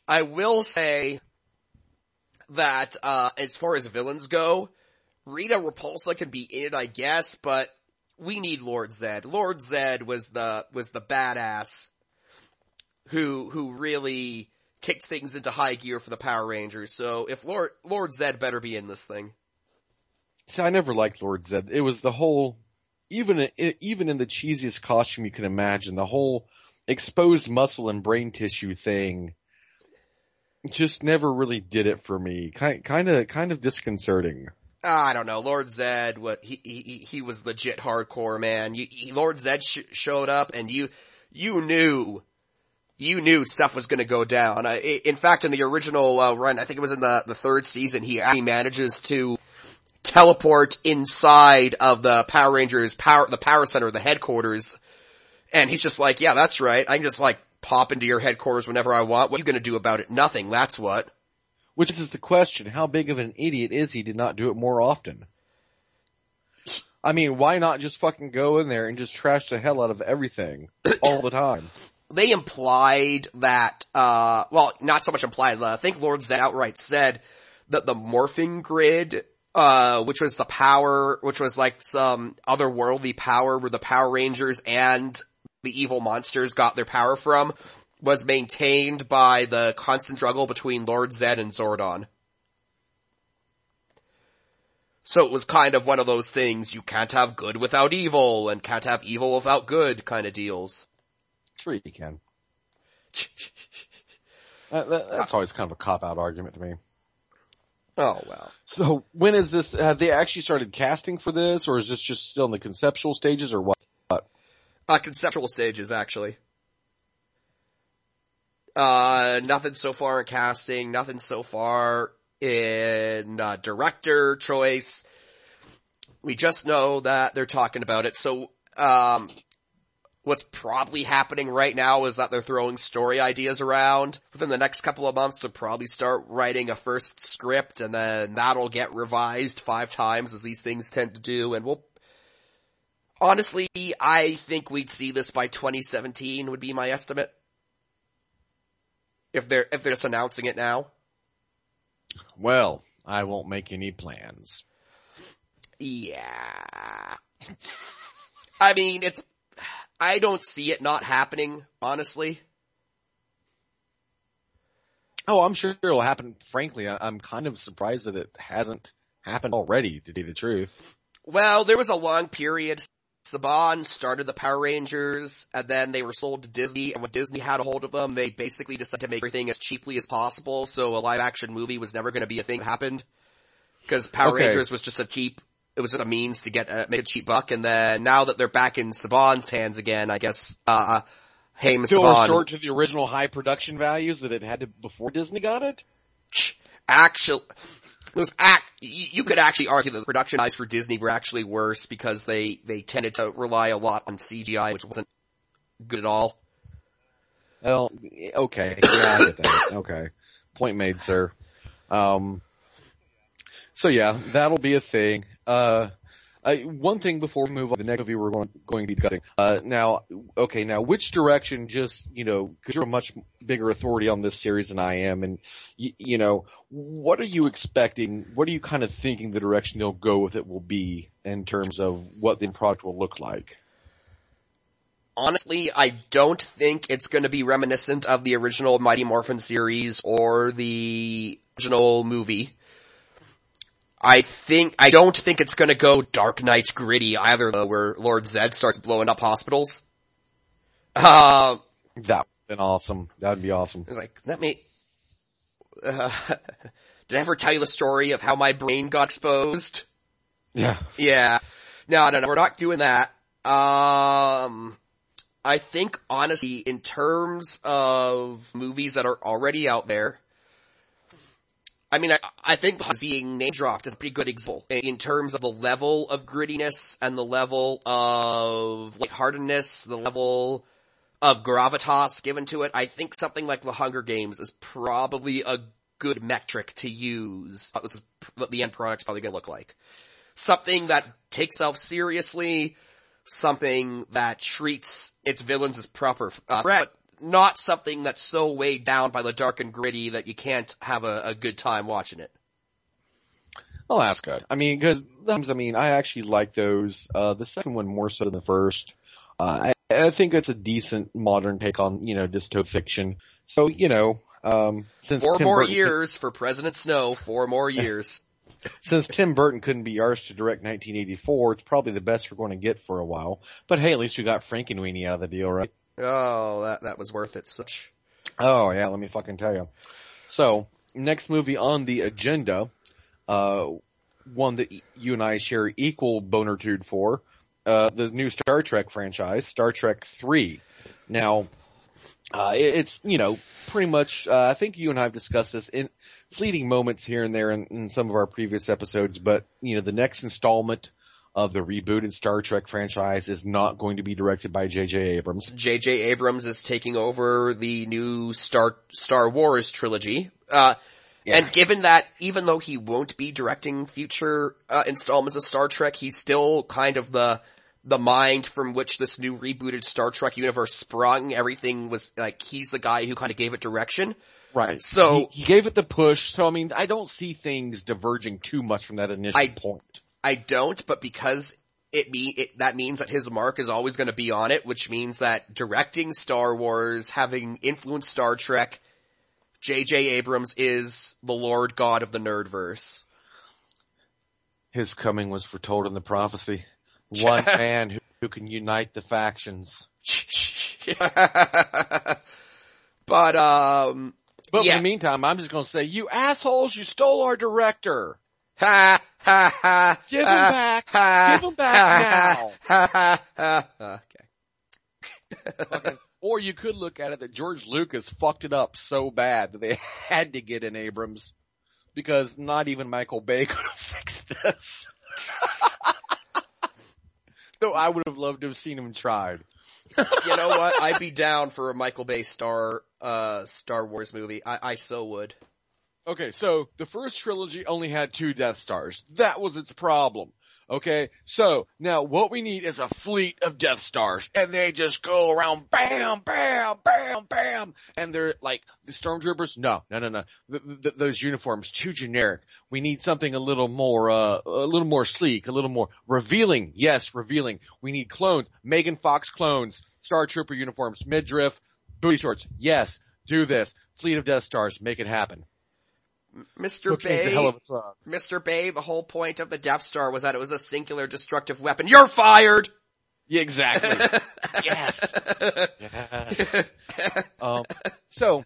I will say that, uh, as far as villains go, Rita Repulsa can be in it, I guess, but we need Lord Zed. Lord Zed was the, was the badass who, who really kicked things into high gear for the Power Rangers. So if Lord, Lord Zed better be in this thing. See, I never liked Lord Zed. It was the whole, even even in the cheesiest costume you can imagine, the whole exposed muscle and brain tissue thing just never really did it for me. Kind kind of kind of disconcerting. Ah, I don't know. Lord Zed, what he he he was legit hardcore, man. You, he, Lord Zed sh- showed up, and you you knew you knew stuff was going to go down. I- in fact, in the original uh, run, I think it was in the the third season, he actually manages to teleport inside of the Power Rangers power the power center, the headquarters, and he's just like, "Yeah, that's right. I can just like pop into your headquarters whenever I want. What are you going to do about it? Nothing. That's what." Which is the question, how big of an idiot is he to not do it more often? I mean, why not just fucking go in there and just trash the hell out of everything all the time? They implied that, uh, well, not so much implied, I think Lord Zed outright said that the morphing grid, uh, which was the power, which was like some otherworldly power where the Power Rangers and the evil monsters got their power from, was maintained by the constant struggle between Lord Zed and Zordon. So it was kind of one of those things, you can't have good without evil, and can't have evil without good kind of deals. Sure you can. That, that, that's always kind of a cop-out argument to me. Oh well. So when is this, have they actually started casting for this, or is this just still in the conceptual stages, or what? Uh, conceptual stages, actually. Uh, nothing so far in casting, nothing so far in, uh, director choice. We just know that they're talking about it, so, um, what's probably happening right now is that they're throwing story ideas around. Within the next couple of months, they'll probably start writing a first script, and then that'll get revised five times, as these things tend to do, and we'll Honestly, I think we'd see this by 2017 would be my estimate. If they're, if they're just announcing it now. Well, I won't make any plans. Yeah. I mean, it's, I don't see it not happening, honestly. Oh, I'm sure it'll happen. Frankly, I- I'm kind of surprised that it hasn't happened already, to be the truth. Well, there was a long period. Saban started the Power Rangers, and then they were sold to Disney, and when Disney had a hold of them, they basically decided to make everything as cheaply as possible, so a live action movie was never gonna be a thing that happened. Cause Power Okay. Rangers was just a cheap, it was just a means to get, uh, make a cheap buck, and then now that they're back in Saban's hands again, I guess, uh, hey, Mr. Still Saban, restored to the original high production values that it had to before Disney got it? actually, it was act, you, you could actually argue that the production values for Disney were actually worse because they, they tended to rely a lot on CGI, which wasn't good at all. Well, okay. Yeah, I get that. Okay. Point made, sir. Um, so yeah, that'll be a thing. Uh, one thing before we move on, the next movie we're going, going to be discussing. Uh, now, okay, now which direction just, you know, cause you're a much bigger authority on this series than I am and, you, you know, what are you expecting, what are you kind of thinking the direction they'll go with it will be in terms of what the product will look like? Honestly, I don't think it's gonna be reminiscent of the original Mighty Morphin series or the original movie. I think, I don't think it's gonna go Dark Knight gritty either though, where Lord Zed starts blowing up hospitals. Uh, That would been awesome. That'd be awesome. It's like, let me, uh, did I ever tell you the story of how my brain got exposed? Yeah. Yeah. No, no, no, we're not doing that. Um, I think honestly, in terms of movies that are already out there, I mean, I, I think being name dropped is a pretty good example in, terms of the level of grittiness and the level of lightheartedness, the level of gravitas given to it. I think something like The Hunger Games is probably a good metric to use. What the end product's probably gonna look like. Something that takes itself seriously, something that treats its villains as proper uh, threat, not something that's so weighed down by the dark and gritty that you can't have a, a good time watching it. Oh, that's good. I mean, because I mean, I actually like those. Uh, the second one more so than the first. Uh, I, I think it's a decent modern take on you know dystopian fiction. So you know, um, since Four Tim more Burton, years for President Snow, four more years. since Tim Burton couldn't be arsed to direct 1984, it's probably the best we're going to get for a while. But hey, at least we got Frankenweenie out of the deal, right? Oh, that, that was worth it. Such. Oh yeah, let me fucking tell you. So next movie on the agenda, uh, one that you and I share equal bonertude for, uh, the new Star Trek franchise, Star Trek Three. Now, uh, it- it's you know pretty much. Uh, I think you and I have discussed this in fleeting moments here and there in, in some of our previous episodes, but you know the next installment of the rebooted Star Trek franchise is not going to be directed by J.J. Abrams. J.J. Abrams is taking over the new Star, Star Wars trilogy. Uh, Yeah. and given that even though he won't be directing future, uh, installments of Star Trek, he's still kind of the, the mind from which this new rebooted Star Trek universe sprung. Everything was like, he's the guy who kind of gave it direction. Right. So- he, he gave it the push. So I mean, I don't see things diverging too much from that initial I- point. I don't, but because it me it, that means that his mark is always going to be on it, which means that directing Star Wars, having influenced Star Trek, J.J. Abrams is the Lord God of the nerdverse. His coming was foretold in the prophecy. One man who, who can unite the factions. but um, But Yeah. in the meantime, I'm just going to say, you assholes, you stole our director. Ha ha ha, Give him ha, back. ha, Give him back ha, ha, ha, ha, ha. Okay. Okay. Or you could look at it that George Lucas fucked it up so bad that they had to get in Abrams because not even Michael Bay could have fixed this. Though I would have loved to have seen him tried. you know what? I'd be down for a Michael Bay Star uh Star Wars movie. I, I so would. Okay, so the first trilogy only had two Death Stars. That was its problem. Okay, so now what we need is a fleet of Death Stars, and they just go around, bam, bam, bam, bam, and they're like the stormtroopers. No, no, no, no. Th- th- those uniforms too generic. We need something a little more, uh, a little more sleek, a little more revealing. Yes, revealing. We need clones. Megan Fox clones, Star Trooper uniforms, midriff, booty shorts. Yes, do this. Fleet of Death Stars, make it happen. Mr. Bay, hell of a song. Mr. Bay, the whole point of the Death Star was that it was a singular destructive weapon. You're fired! Yeah, exactly. yes. Yes. Um, so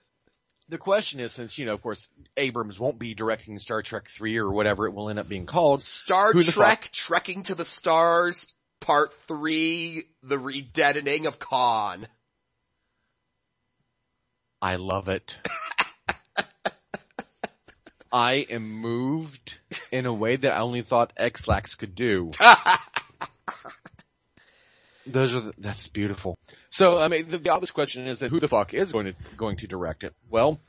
the question is, since you know, of course, Abrams won't be directing Star Trek three or whatever it will end up being called. Star Trek Trekking to the Stars, Part 3, The Redeadening of Khan. I love it. I am moved in a way that I only thought Ex-Lax could do. Those are the, that's beautiful. So I mean, the, the obvious question is that who the fuck is going to going to direct it? Well,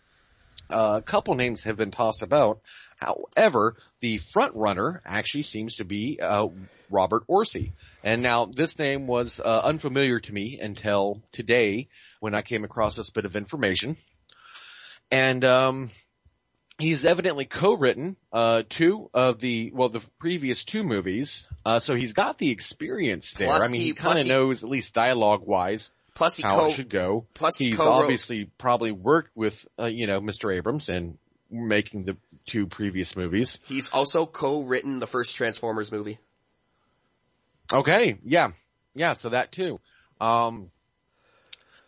uh, a couple names have been tossed about. However, the front runner actually seems to be uh, Robert Orci. And now this name was uh, unfamiliar to me until today when I came across this bit of information. And um, he's evidently co-written uh, two of the well the previous two movies, uh, so he's got the experience there. Plus I mean, he- he, kind of knows at least dialogue wise Plus he how co- it should go. plus he he's obviously probably worked with uh, you know Mr. Abrams and making the two previous movies. he's also co-written the first Transformers movie. Okay, yeah, yeah. So that too. Um,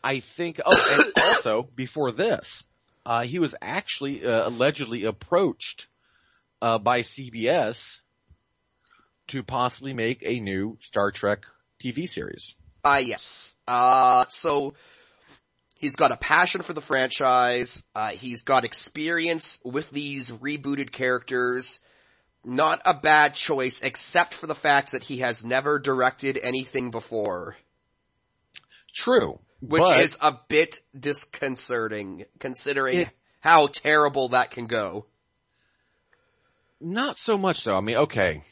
I think. Oh, and also before this, uh, he was actually uh, allegedly approached uh, by CBS to possibly make a new Star Trek TV series. Ah, yes. Uh, so, he's got a passion for the franchise, uh, he's got experience with these rebooted characters, not a bad choice except for the fact that he has never directed anything before. True, Which but is a bit disconcerting, considering It- how terrible that can go. Not so much though. I mean, okay.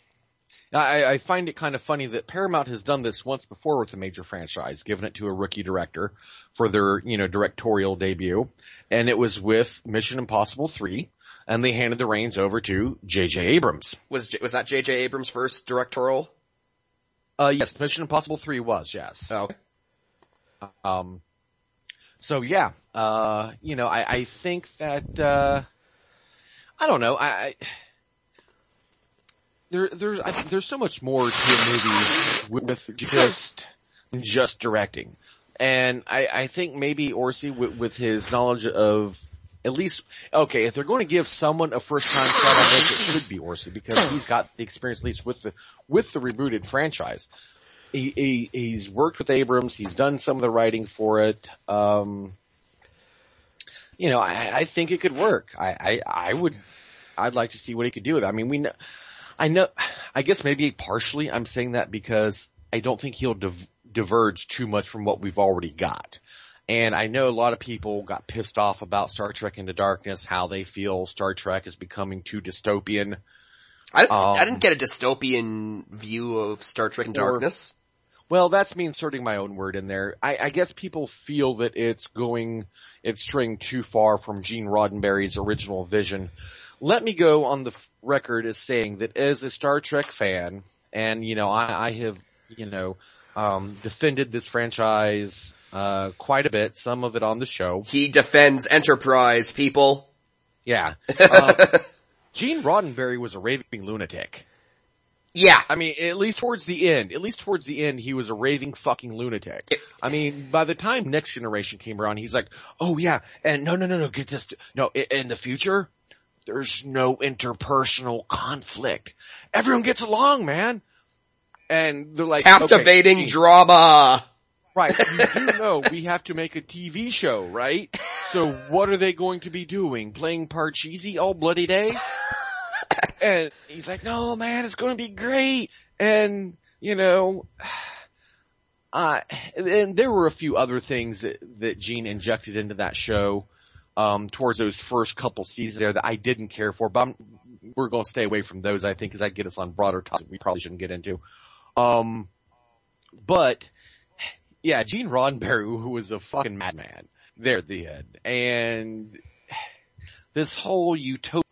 I, I find it kind of funny that Paramount has done this once before with a major franchise, given it to a rookie director for their, you know, directorial debut. And it was with Mission Impossible 3, and they handed the reins over to J.J. Abrams. Was, J- was that J.J. Abrams' first directorial? Uh, yes, Mission Impossible 3 was, yes. Oh. Um, so yeah, uh, you know, I, I think that, uh, I don't know, I, I there, there's, I, there's so much more to a movie with just, just directing. And I, I think maybe Orci with, with his knowledge of at least, okay, if they're going to give someone a first time shot it should be Orci because he's got the experience at least with the, with the rebooted franchise he, he he's worked with Abrams. He's done some of the writing for it. Um, you know, I, I think it could work. I, I I would I'd like to see what he could do with it. I mean, we know. I know. I guess maybe partially I'm saying that because I don't think he'll div- diverge too much from what we've already got. And I know a lot of people got pissed off about Star Trek Into Darkness, how they feel Star Trek is becoming too dystopian. I, I Um, didn't get a dystopian view of Star Trek in Darkness. Well, that's me inserting my own word in there. I, I guess people feel that it's going, it's straying too far from Gene Roddenberry's original vision. Let me go on the record as saying that as a Star Trek fan, and you know, I, I have, you know, um, defended this franchise, uh, quite a bit, some of it on the show. He defends Enterprise, people. Yeah. Uh, Gene Roddenberry was a raving lunatic. Yeah. I mean, at least towards the end, at least towards the end, he was a raving fucking lunatic. I mean, by the time Next Generation came around, he's like, oh yeah, and no, no, no, no, get this, no, in the future, there's no interpersonal conflict. Everyone gets along, man. And they're like, Captivating okay, drama. Right. You do know we have to make a TV show, right? So what are they going to be doing? Playing Parcheesi all bloody day? And he's like, no man, it's going to be great. And, you know, uh, and there were a few other things that, that Gene injected into that show, um, towards those first couple seasons there that I didn't care for, but I'm, we're going to stay away from those. I think because that get us on broader topics we probably shouldn't get into. Um, but yeah, Gene Roddenberry, who was a fucking madman, there at the end, and this whole utopian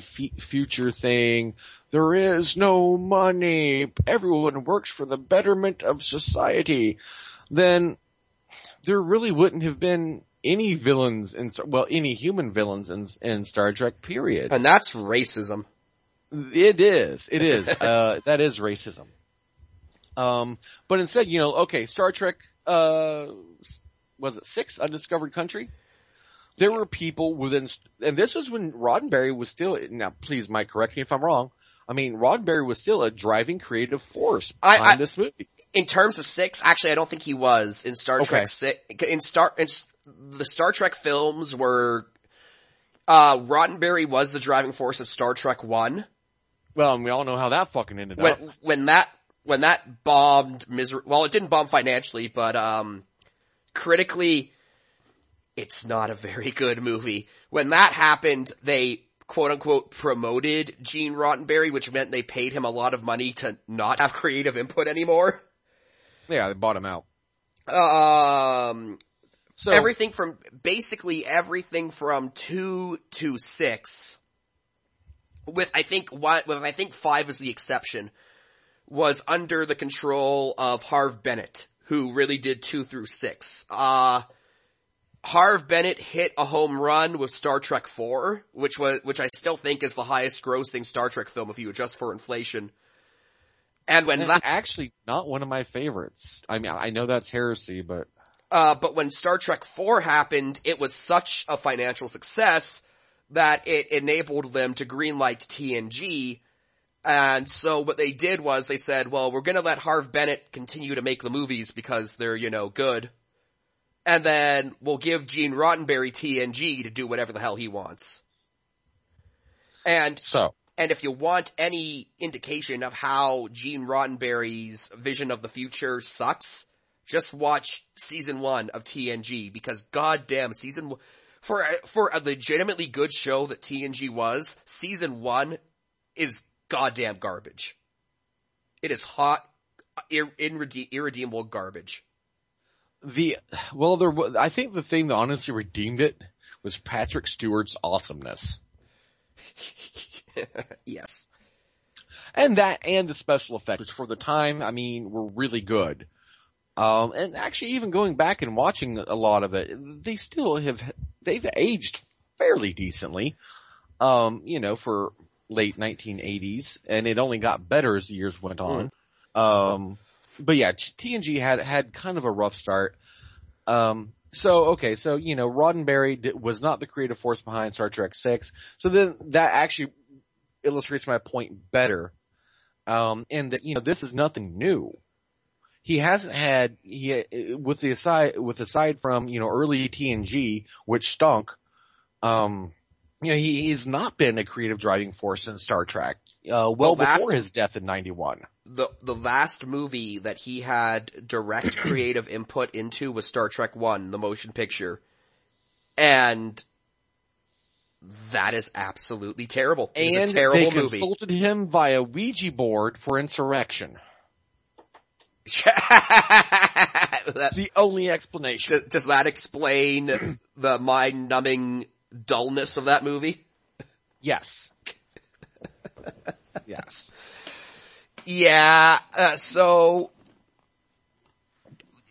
future thing. There is no money. Everyone works for the betterment of society. Then there really wouldn't have been any villains in, well, any human villains in, in Star Trek period. And that's racism. It is. It is. uh, that is racism. Um, but instead, you know, okay, Star Trek, uh, was it six undiscovered country? There were people within, and this was when Roddenberry was still, now please Mike correct me if I'm wrong. I mean, Roddenberry was still a driving creative force behind I, I, this movie. In terms of six, actually I don't think he was in Star okay. Trek six, in Star, in the Star Trek films were, uh, Roddenberry was the driving force of Star Trek one. Well, and we all know how that fucking ended when, up. When that, when that bombed miser- well, it didn't bomb financially, but, um, critically, it's not a very good movie. When that happened, they quote unquote promoted Gene Roddenberry, which meant they paid him a lot of money to not have creative input anymore. Yeah, they bought him out. Um, so everything from basically everything from two to six, with I think one, with I think five is the exception, was under the control of Harve Bennett, who really did two through six. Uh, Harve Bennett hit a home run with Star Trek 4, which was, which I still think is the highest grossing Star Trek film if you adjust for inflation. And when and that, actually not one of my favorites. I mean, I know that's heresy, but. Uh, but when Star Trek 4 happened, it was such a financial success that it enabled them to greenlight TNG. And so what they did was they said, well, we're gonna let Harve Bennett continue to make the movies because they're, you know, good and then we'll give Gene Roddenberry TNG to do whatever the hell he wants. And so, and if you want any indication of how Gene Roddenberry's vision of the future sucks, just watch season one of TNG because goddamn season for for a legitimately good show that TNG was, season one is goddamn garbage. It is hot, irrede- irredeemable garbage the well, there. I think the thing that honestly redeemed it was Patrick Stewart's awesomeness. yes, and that and the special effects, which for the time, I mean, were really good. Um, and actually, even going back and watching a lot of it, they still have they've aged fairly decently. Um, you know, for late 1980s, and it only got better as the years went on. Mm. Um, but yeah, TNG had had kind of a rough start. Um, so okay, so you know, Roddenberry was not the creative force behind Star Trek Six. So then that actually illustrates my point better. Um, and that you know, this is nothing new. He hasn't had he with the aside with aside from you know early TNG, which stunk. Um, you know, he, he's not been a creative driving force in Star Trek. Uh, well last, before his death in '91. The the last movie that he had direct creative input into was Star Trek One, the motion picture, and that is absolutely terrible. It and a terrible they movie. consulted him via Ouija board for insurrection. That's the only explanation. Does, does that explain the mind-numbing dullness of that movie? Yes. yes. Yeah, uh, so,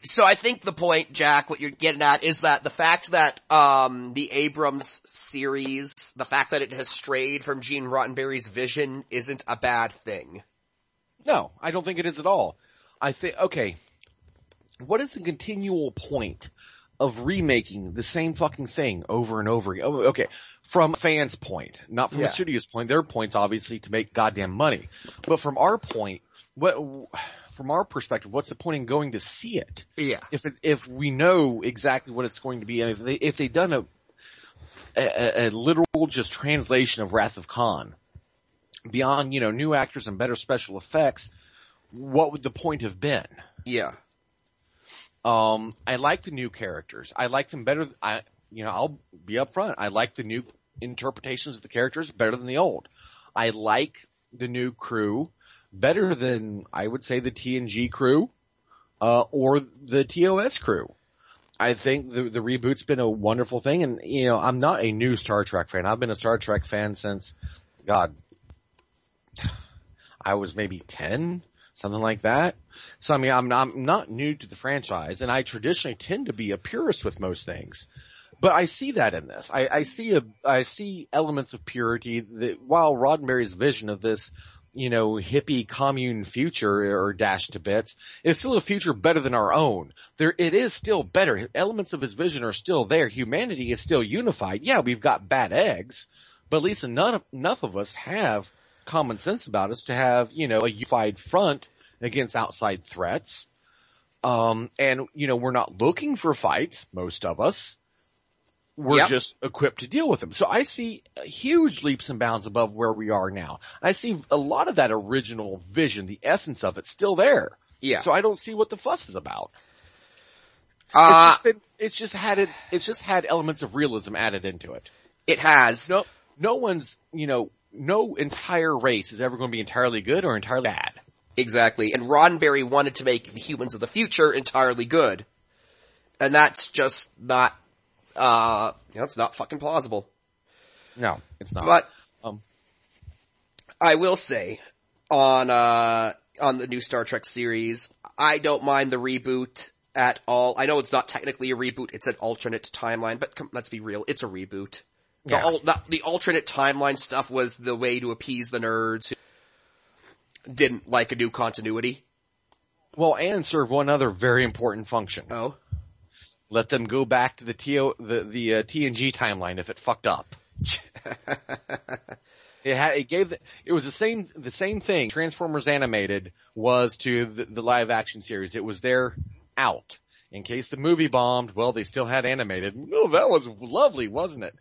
so I think the point, Jack, what you're getting at is that the fact that, um, the Abrams series, the fact that it has strayed from Gene Roddenberry's vision isn't a bad thing. No, I don't think it is at all. I think, okay, what is the continual point of remaking the same fucking thing over and over again? Oh, okay, from fans' point, not from yeah. the studio's point. Their point's obviously to make goddamn money, but from our point, what from our perspective, what's the point in going to see it? Yeah. If it, if we know exactly what it's going to be, and if they if they've done a a, a literal just translation of Wrath of Khan, beyond you know new actors and better special effects, what would the point have been? Yeah. Um, I like the new characters. I like them better. I, you know, I'll be upfront. I like the new interpretations of the characters better than the old. I like the new crew better than I would say the TNG crew, uh, or the TOS crew. I think the, the reboot's been a wonderful thing and, you know, I'm not a new Star Trek fan. I've been a Star Trek fan since, God, I was maybe 10, something like that. So I mean, I'm not, I'm not new to the franchise and I traditionally tend to be a purist with most things. But I see that in this. I, I see a, I see elements of purity that while Roddenberry's vision of this, you know, hippie commune future or dashed to bits is still a future better than our own. There, it is still better. Elements of his vision are still there. Humanity is still unified. Yeah, we've got bad eggs, but at least enough, enough of us have common sense about us to have, you know, a unified front against outside threats. Um, and, you know, we're not looking for fights, most of us. We're Yep. just equipped to deal with them. So I see huge leaps and bounds above where we are now. I see a lot of that original vision, the essence of it still there. Yeah. So I don't see what the fuss is about. It's uh, just been, it's just had it, it's just had elements of realism added into it. it has. No, no one's, you know, no entire race is ever going to be entirely good or entirely bad. Exactly. And Roddenberry wanted to make the humans of the future entirely good. And that's just not, uh, you know, it's not fucking plausible. No, it's not. But, Um. I will say, on, uh, on the new Star Trek series, I don't mind the reboot at all. I know it's not technically a reboot, it's an alternate timeline, but come, let's be real, it's a reboot. The, Yeah. al- the, the alternate timeline stuff was the way to appease the nerds who didn't like a new continuity. well, and serve one other very important function. Oh. Let them go back to the TO, the, the uh, TNG timeline if it fucked up. It had, it gave, the, it was the same, the same thing Transformers Animated was to the, the live action series. It was their out. In case the movie bombed, well, they still had animated. Oh, that was lovely, wasn't it?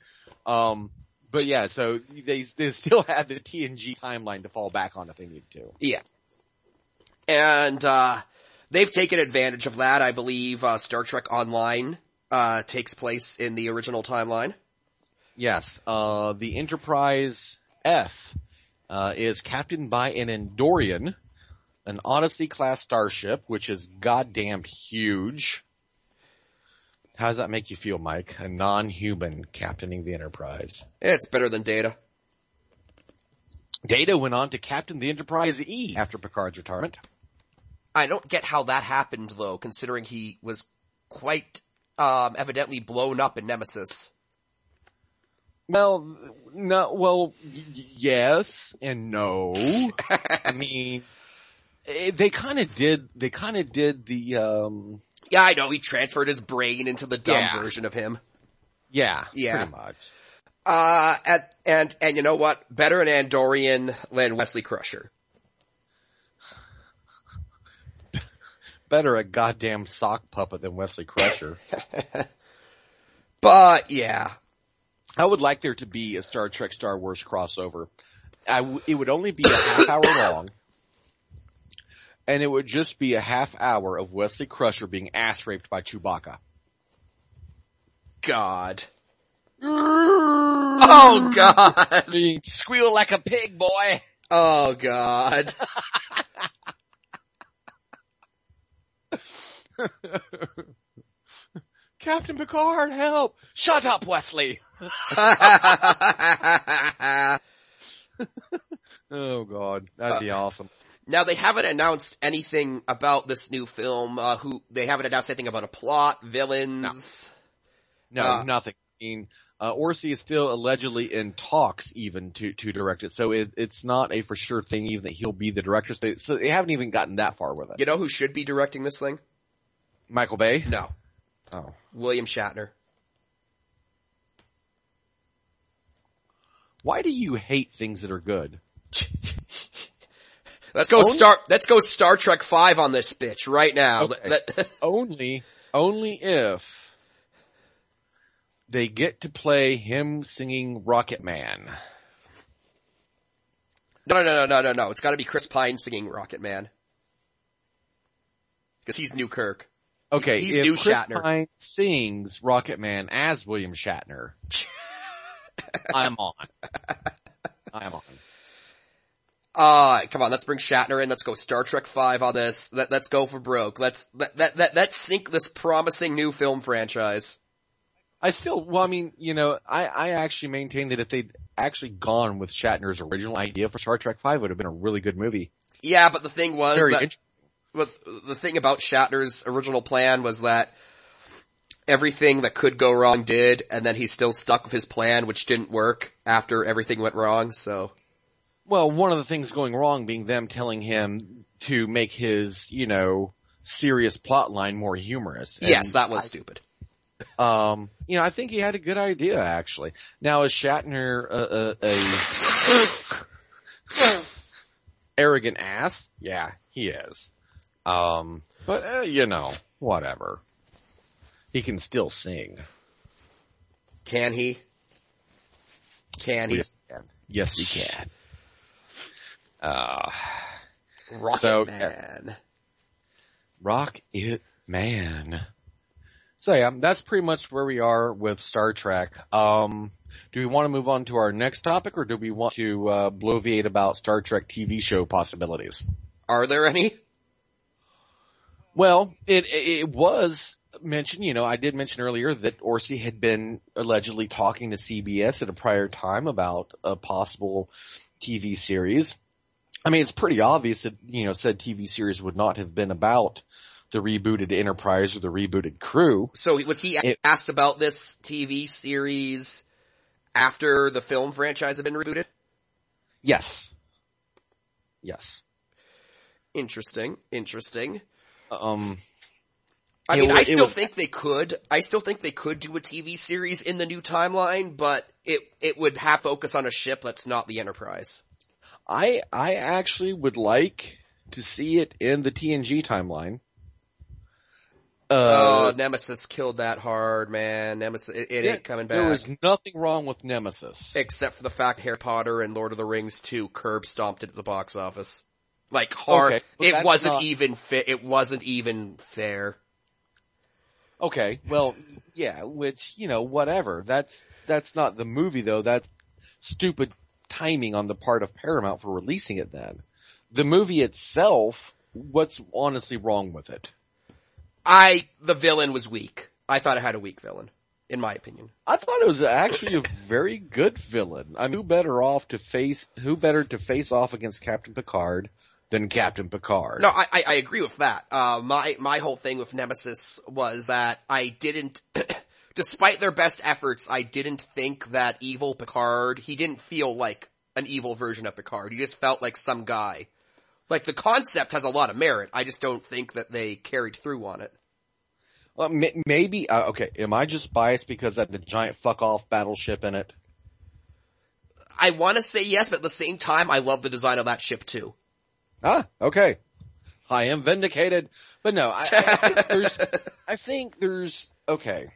Um, but yeah, so they, they still had the TNG timeline to fall back on if they needed to. Yeah. And, uh, they've taken advantage of that. I believe, uh, Star Trek Online, uh, takes place in the original timeline. Yes, uh, the Enterprise F, uh, is captained by an Andorian, an Odyssey class starship, which is goddamn huge. How does that make you feel, Mike? A non-human captaining the Enterprise. It's better than Data. Data went on to captain the Enterprise E after Picard's retirement. I don't get how that happened though, considering he was quite, um, evidently blown up in Nemesis. Well, no, well, y- yes and no. I mean, eh, they kind of did, they kind of did the, um, Yeah, I know, he transferred his brain into the dumb Yeah. version of him. yeah, Yeah. pretty much. Uh, at, and, and you know what? Better an Andorian than Wesley Crusher. better a goddamn sock puppet than Wesley Crusher. But yeah, I would like there to be a Star Trek Star Wars crossover. I w- it would only be a half hour long. And it would just be a half hour of Wesley Crusher being ass raped by Chewbacca. God. Mm. Oh God. Squeal like a pig, boy! Oh God. Captain Picard, help! Shut up, Wesley! Oh god, that'd be uh, awesome. Now they haven't announced anything about this new film, uh, who, they haven't announced anything about a plot, villains. No, Uh, nothing. I mean, uh, Orci is still allegedly in talks even to, to direct it, so it, it's not a for sure thing even that he'll be the director. So they, so they haven't even gotten that far with it. You know who should be directing this thing? Michael Bay? No. Oh. William Shatner. Why do you hate things that are good? Let's go Only- Star, let's go Star Trek 5 on this bitch right now. Okay. Only, only if they get to play him singing Rocket Man. no, no, no, no, no, no. It's gotta be Chris Pine singing Rocket Man. Cause he's New Kirk. Okay, He's if new Chris Shatner. Pine sings Rocket Man as William Shatner, I'm on. I'm on. Uh, come on, let's bring Shatner in. Let's go Star Trek 5 on this. Let, let's go for broke. Let's, let, let, let, let's sink this promising new film franchise. I still, well, I mean, you know, I, I actually maintain that if they'd actually gone with Shatner's original idea for Star Trek Five, it would have been a really good movie. Yeah, but the thing was Very that, but the thing about Shatner's original plan was that everything that could go wrong did, and then he still stuck with his plan, which didn't work after everything went wrong, so. Well, one of the things going wrong being them telling him to make his, you know, serious plot line more humorous. And yes, that was stupid. Um, you know, I think he had a good idea actually. Now is Shatner a, a, a arrogant ass? Yeah, he is. Um, but uh, you know, whatever. He can still sing. Can he? Can he? Yes. Yes, he can. Uh, Rocket So, Man. Rock It Man. So yeah, that's pretty much where we are with Star Trek. Um, do we want to move on to our next topic or do we want to, uh, bloviate about Star Trek TV show possibilities? Are there any? Well, it, it was mentioned, you know, I did mention earlier that Orci had been allegedly talking to CBS at a prior time about a possible TV series. I mean, it's pretty obvious that, you know, said TV series would not have been about the rebooted Enterprise or the rebooted crew. So was he It- asked about this TV series after the film franchise had been rebooted? Yes. Yes. Interesting, interesting. Um, I mean, wa- I still was- think they could. I still think they could do a TV series in the new timeline, but it it would have focus on a ship that's not the Enterprise. I, I actually would like to see it in the TNG timeline. oh, Uh, Nemesis killed that hard, man. Nemesis, it, it yeah, ain't coming back. there was nothing wrong with Nemesis. Except for the fact Harry Potter and Lord of the Rings 2 curb stomped it at the box office. Like hard. Okay, it wasn't not- even fit. It wasn't even fair. Okay, well, yeah, which, you know, whatever. That's, that's not the movie though, that's stupid timing on the part of Paramount for releasing it then. The movie itself, what's honestly wrong with it? I, the villain was weak. I thought it had a weak villain, in my opinion. I thought it was actually a very good villain. I mean, who better off to face, who better to face off against Captain Picard than Captain Picard? No, I, I, I agree with that. Uh, my, my whole thing with Nemesis was that I didn't, despite their best efforts, I didn't think that evil Picard, he didn't feel like an evil version of Picard. He just felt like some guy. Like the concept has a lot of merit. I just don't think that they carried through on it. Well, may- maybe, uh, okay, am I just biased because that the giant fuck off battleship in it? I want to say yes, but at the same time, I love the design of that ship too. Ah, okay. I am vindicated. But no, I, I think there's, I think there's, okay.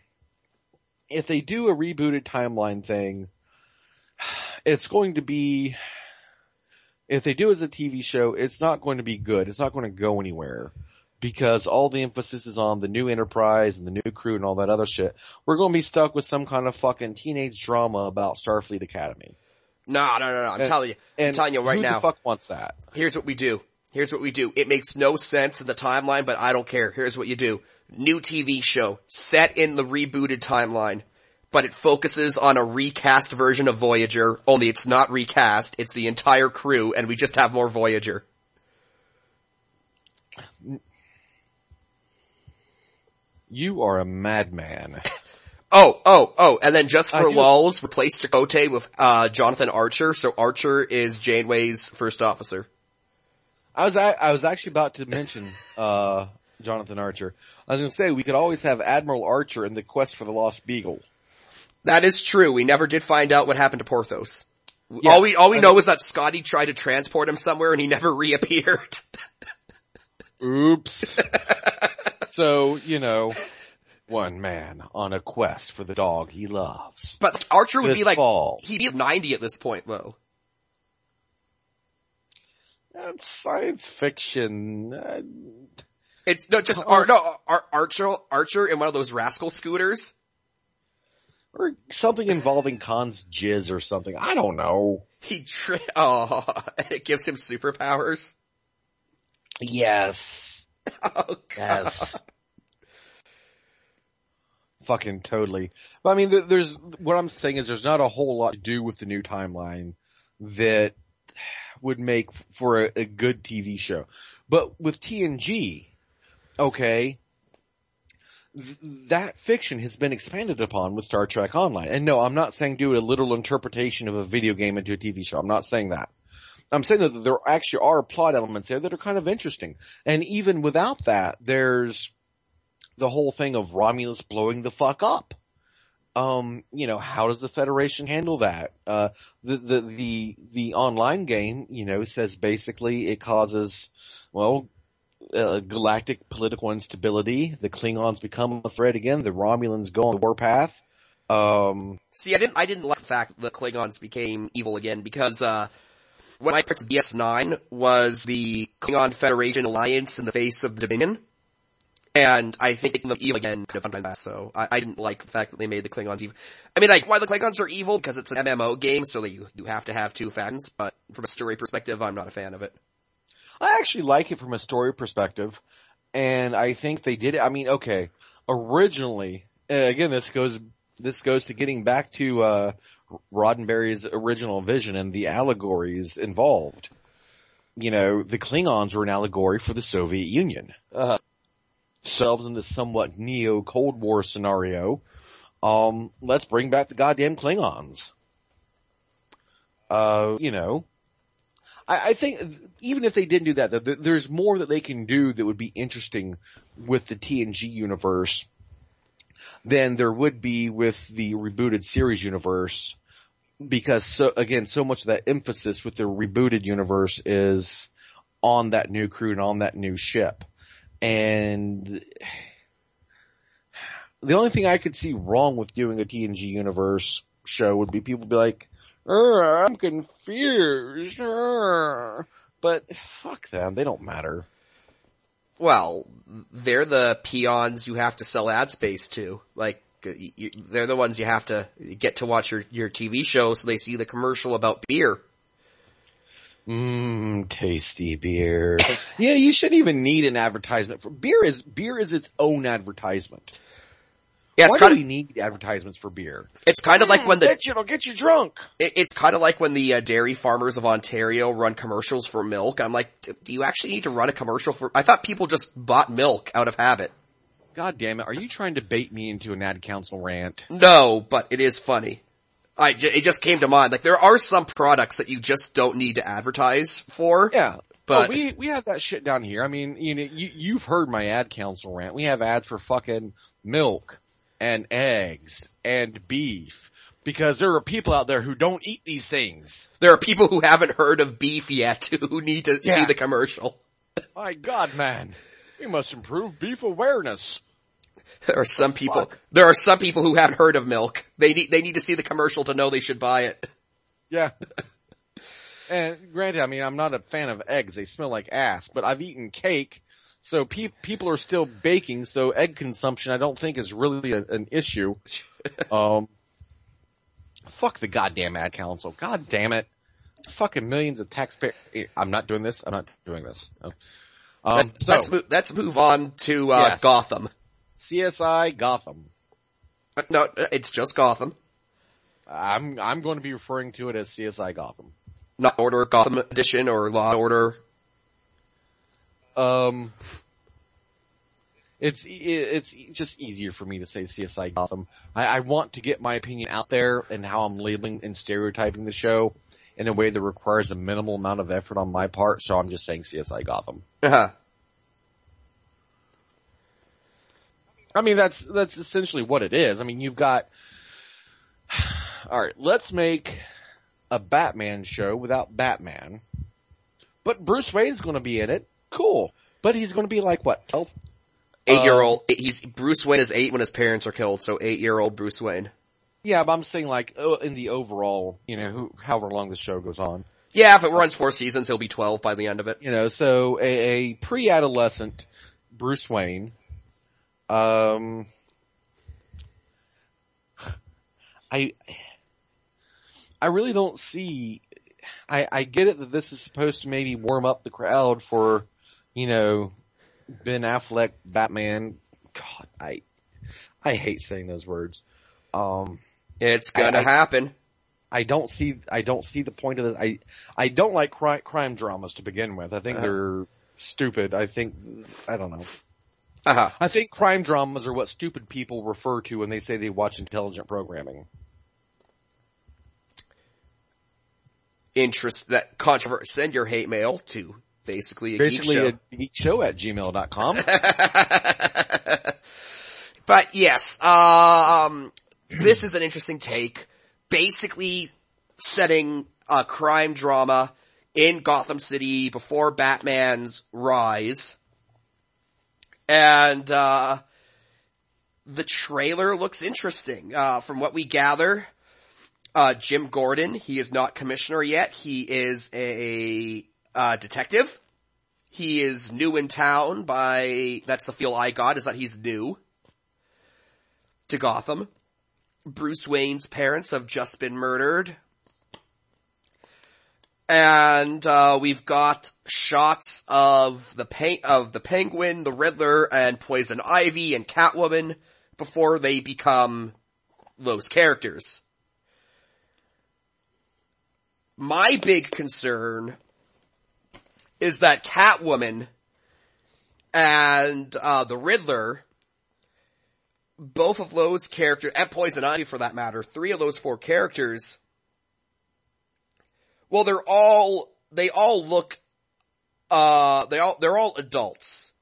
If they do a rebooted timeline thing, it's going to be, if they do as a TV show, it's not going to be good. It's not going to go anywhere. Because all the emphasis is on the new Enterprise and the new crew and all that other shit. We're going to be stuck with some kind of fucking teenage drama about Starfleet Academy. No, no, no, no. I'm And- telling you. I'm And telling you right who now. the fuck wants that? Here's what we do. Here's what we do. It makes no sense in the timeline, but I don't care. Here's what you do. New TV show set in the rebooted timeline, but it focuses on a recast version of Voyager, only it's not recast, it's the entire crew and we just have more Voyager. You are a madman. Oh, oh, oh, and then just I for do- lulls, replace Chakotay with, uh, Jonathan Archer, so Archer is Janeway's first officer. I was I, I was actually about to mention uh Jonathan Archer. I was going to say we could always have Admiral Archer in the quest for the Lost Beagle. That is true. We never did find out what happened to Porthos. Yeah. all we all we I know is that Scotty tried to transport him somewhere and he never reappeared. Oops. so you know, one man on a quest for the dog he loves. But Archer would This be like fall. he'd be ninety at this point though. That's science fiction. Uh, It's no just Ar- no Ar- Archer Archer in one of those rascal scooters. or something involving Khan's jizz or something. I don't know. He tri- oh, and it gives him superpowers. Yes. Oh god. Yes. Fucking totally. But I mean, there's, what I'm saying is there's not a whole lot to do with the new timeline that would make for a, a good TV show. But with TNG, okay, th- that fiction has been expanded upon with Star Trek Online. And no, I'm not saying do a literal interpretation of a video game into a TV show. I'm not saying that. I'm saying that there actually are plot elements there that are kind of interesting. And even without that, there's the whole thing of Romulus blowing the fuck up. Um, you know, how does the Federation handle that? Uh, the, the, the, the online game, you know, says basically it causes, well, uh, galactic political instability. The Klingons become a threat again. The Romulans go on the warpath. Um, See, I didn't, I didn't like the fact that the Klingons became evil again because, uh, when I picked DS9 was the Klingon Federation alliance in the face of the Dominion. And I think making them evil again could have that, so I, I didn't like the fact that they made the Klingons evil. I mean, like, why the Klingons are evil? Because it's an MMO game, so that you, you have to have two fans, but from a story perspective, I'm not a fan of it. I actually like it from a story perspective, and I think they did it. I mean, okay, originally, uh, again, this goes this goes to getting back to uh, Roddenberry's original vision and the allegories involved. You know, the Klingons were an allegory for the Soviet Union. Uh-huh. Selves in this somewhat neo Cold War scenario. Um, let's bring back the goddamn Klingons. Uh, you know, I, I think even if they didn't do that, th- there's more that they can do that would be interesting with the TNG universe than there would be with the rebooted series universe. Because so, again, so much of that emphasis with the rebooted universe is on that new crew and on that new ship. And the only thing I could see wrong with doing a TNG universe show would be people be like, "Urgh, I'm confused. Urgh." But fuck them. They don't matter. Well, they're the peons you have to sell ad space to. Like, you, they're the ones you have to get to watch your, your TV show so they see the commercial about beer. Mmm, tasty beer. yeah, you shouldn't even need an advertisement for beer is beer is its own advertisement. Yeah, it's Why kind do of, we need advertisements for beer? it's kind of like when the, it'll get you drunk. it- it's kind of like when the uh, dairy farmers of Ontario run commercials for milk. I'm like, do do you actually need to run a commercial for, I thought people just bought milk out of habit. God damn it, are you trying to bait me into an ad council rant? No, but it is funny. I, it just came to mind. Like there are some products that you just don't need to advertise for. Yeah. But- oh, we we have that shit down here. I mean, you know, you you've heard my ad council rant. We have ads for fucking milk and eggs and beef because there are people out there who don't eat these things. There are people who haven't heard of beef yet who need to see the commercial. My God, man, we must improve beef awareness. There are some people, Fuck. there are some people who haven't heard of milk. They need, they need to see the commercial to know they should buy it. Yeah. and granted, I mean, I'm not a fan of eggs. They smell like ass, but I've eaten cake. So pe- people are still baking, so egg consumption I don't think is really a, an issue. Um, fuck the goddamn ad council. God damn it. Fucking millions of taxpayer. I'm not doing this. I'm not doing this. Um, so, let's move, let's move on to, uh, Yes. Gotham. CSI Gotham. Uh, No, it's just Gotham. I'm, I'm going to be referring to it as CSI Gotham. Not Order Gotham Edition or Law Order. Um, it's it's just easier for me to say CSI Gotham. I, I want to get my opinion out there and how I'm labeling and stereotyping the show in a way that requires a minimal amount of effort on my part. So I'm just saying CSI Gotham. Uh-huh. I mean that's that's essentially what it is. I mean you've got. All right, let's make a Batman show without Batman, but Bruce Wayne's going to be in it. Cool, but he's going to be like what? 12? Eight year old, he's, Bruce Wayne is eight when his parents are killed, so eight year old Bruce Wayne. Yeah, but I'm saying like oh, in the overall, you know, who, however long the show goes on. Yeah, if it runs four seasons, he'll be 12 by the end of it. You know, so a, a pre-adolescent Bruce Wayne, um, I, I really don't see, I, I get it that this is supposed to maybe warm up the crowd for, you know, Ben Affleck, Batman. God, I, I hate saying those words. Um, It's gonna I- happen. I don't see I don't see the point of this. I I don't like crime, crime dramas to begin with. I think Uh-huh. they're stupid. I think I don't know. Uh huh. I think crime dramas are what stupid people refer to when they say they watch intelligent programming. Interest that controversy. Send your hate mail to basically a Basically geek show. a geek show at gmail.com. but yes, um, this is an interesting take. Basically setting a crime drama in Gotham City before Batman's rise. And, uh, the trailer looks interesting. Uh, from what we gather, uh, Jim Gordon, he is not commissioner yet. He is a, uh, detective. He is new in town by, that's the feel I got, is that he's new to Gotham. Bruce Wayne's parents have just been murdered. And, uh, we've got shots of the paint, of the Penguin, the Riddler, and Poison Ivy and Catwoman before they become those characters. My big concern is that Catwoman and, uh, the Riddler both of those characters, and Poison Ivy for that matter, three of those four characters, well, they're all, they all look, uh, they all, they're all adults.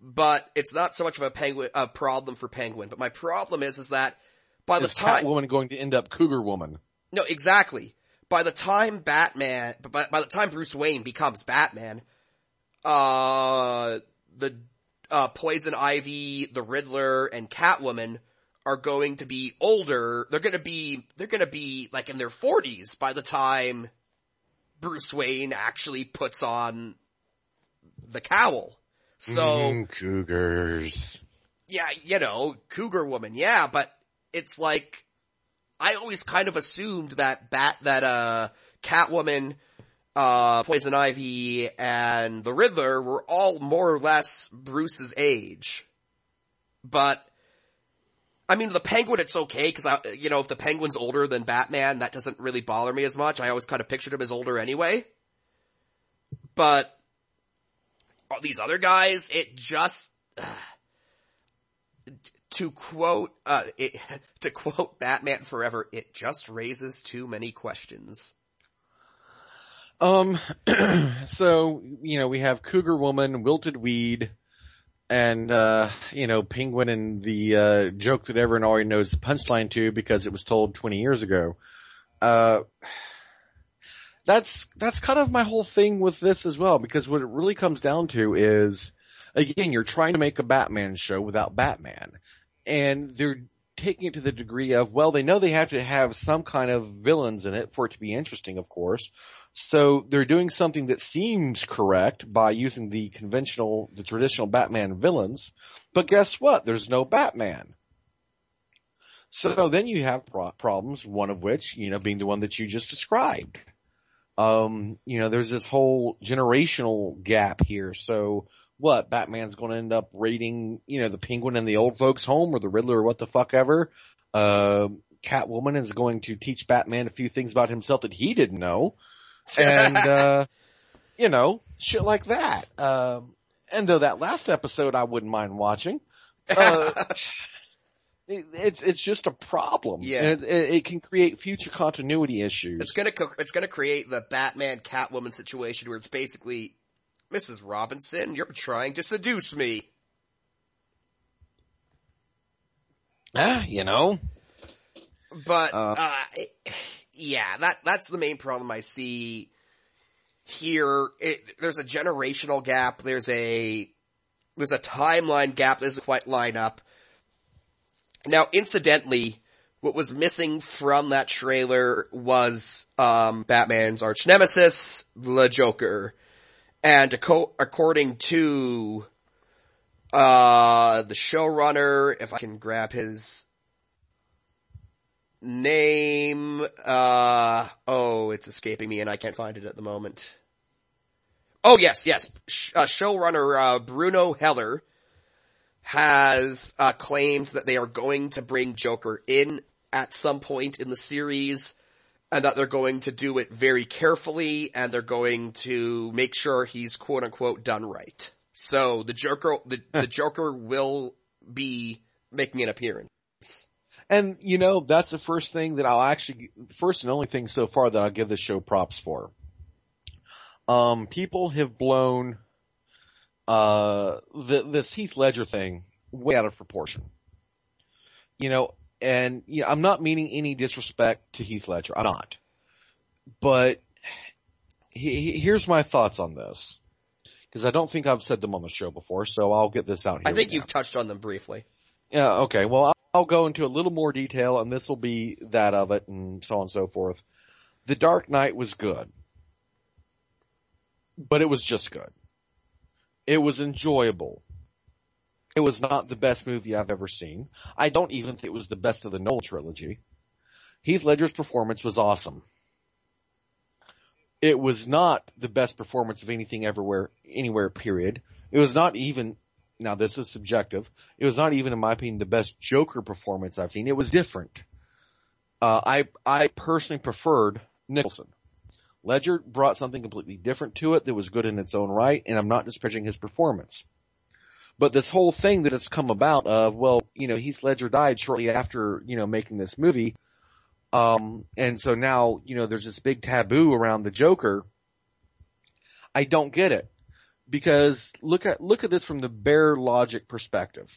But it's not so much of a penguin, a problem for Penguin, but my problem is, is that by the Is time, Catwoman going to end up Cougar Woman? no, exactly. By the time Batman, by, by the time Bruce Wayne becomes Batman, uh, the, uh, Poison Ivy, the Riddler, and Catwoman are going to be older. They're gonna be, they're gonna be like in their forties by the time Bruce Wayne actually puts on the cowl. So, Mm, cougars. yeah, you know, cougar woman, yeah, but it's like, I always kind of assumed that bat, that, uh, Catwoman, uh, Poison Ivy, and the Riddler were all more or less Bruce's age. But, I mean, the Penguin, it's okay, cause I, you know, if the Penguin's older than Batman, that doesn't really bother me as much. I always kind of pictured him as older anyway. But, all these other guys, it just, to quote, uh, it, to quote Batman Forever, it just raises too many questions. Um, so, you know, we have Cougar Woman, Wilted Weed, and, uh, you know, Penguin and the, uh, joke that everyone already knows the punchline to because it was told 20 years ago. Uh, that's, that's kind of my whole thing with this as well because what it really comes down to is, again, you're trying to make a Batman show without Batman. And they're taking it to the degree of, well, they know they have to have some kind of villains in it for it to be interesting, of course. So they're doing something that seems correct by using the conventional, the traditional Batman villains. But guess what? There's no Batman. So then you have pro- problems, one of which, you know, being the one that you just described. Um, you know, there's this whole generational gap here. So what? Batman's going to end up raiding, you know, the Penguin and the old folks' home or the Riddler or what the fuck ever. Uh, Catwoman is going to teach Batman a few things about himself that he didn't know. And, uh, you know, shit like that. Um, and though that last episode I wouldn't mind watching, uh, it, it's, it's just a problem. Yeah. And it, it can create future continuity issues. It's gonna, co- it's gonna create the Batman Catwoman situation where it's basically, Mrs. Robinson, you're trying to seduce me. Ah, you know. But, Uh, uh, yeah, that, that's the main problem I see here. It, there's a generational gap, there's a, there's a timeline gap that doesn't quite line up. Now, incidentally, what was missing from that trailer was, um, Batman's arch nemesis, the Joker. And according to, uh, the showrunner, if I can grab his name, uh, oh, it's escaping me and I can't find it at the moment. Oh yes, yes. Uh, showrunner, uh, Bruno Heller has, uh, claimed that they are going to bring Joker in at some point in the series and that they're going to do it very carefully and they're going to make sure he's quote unquote done right. So the Joker, the, the Joker will be making an appearance. And you know, that's the first thing that I'll actually, first and only thing so far that I'll give this show props for. Um, people have blown, uh, the, this Heath Ledger thing way out of proportion. You know, and you know, I'm not meaning any disrespect to Heath Ledger. I'm not. But he, he, here's my thoughts on this. Cause I don't think I've said them on the show before, so I'll get this out here. I think now. you've touched on them briefly. Yeah, okay. Well, I'll, I'll go into a little more detail and this will be that of it and so on and so forth. The Dark Knight was good. But it was just good. It was enjoyable. It was not the best movie I've ever seen. I don't even think it was the best of the Nolan trilogy. Heath Ledger's performance was awesome. It was not the best performance of anything everywhere, anywhere period. It was not even, now this is subjective, it was not even in my opinion the best Joker performance I've seen. It was different. Uh, I, I personally preferred Nicholson. Ledger brought something completely different to it that was good in its own right, and I'm not disparaging his performance. But this whole thing that has come about of, well, you know, Heath Ledger died shortly after, you know, making this movie, um, and so now, you know, there's this big taboo around the Joker. I don't get it. Because look at, look at this from the bare logic perspective.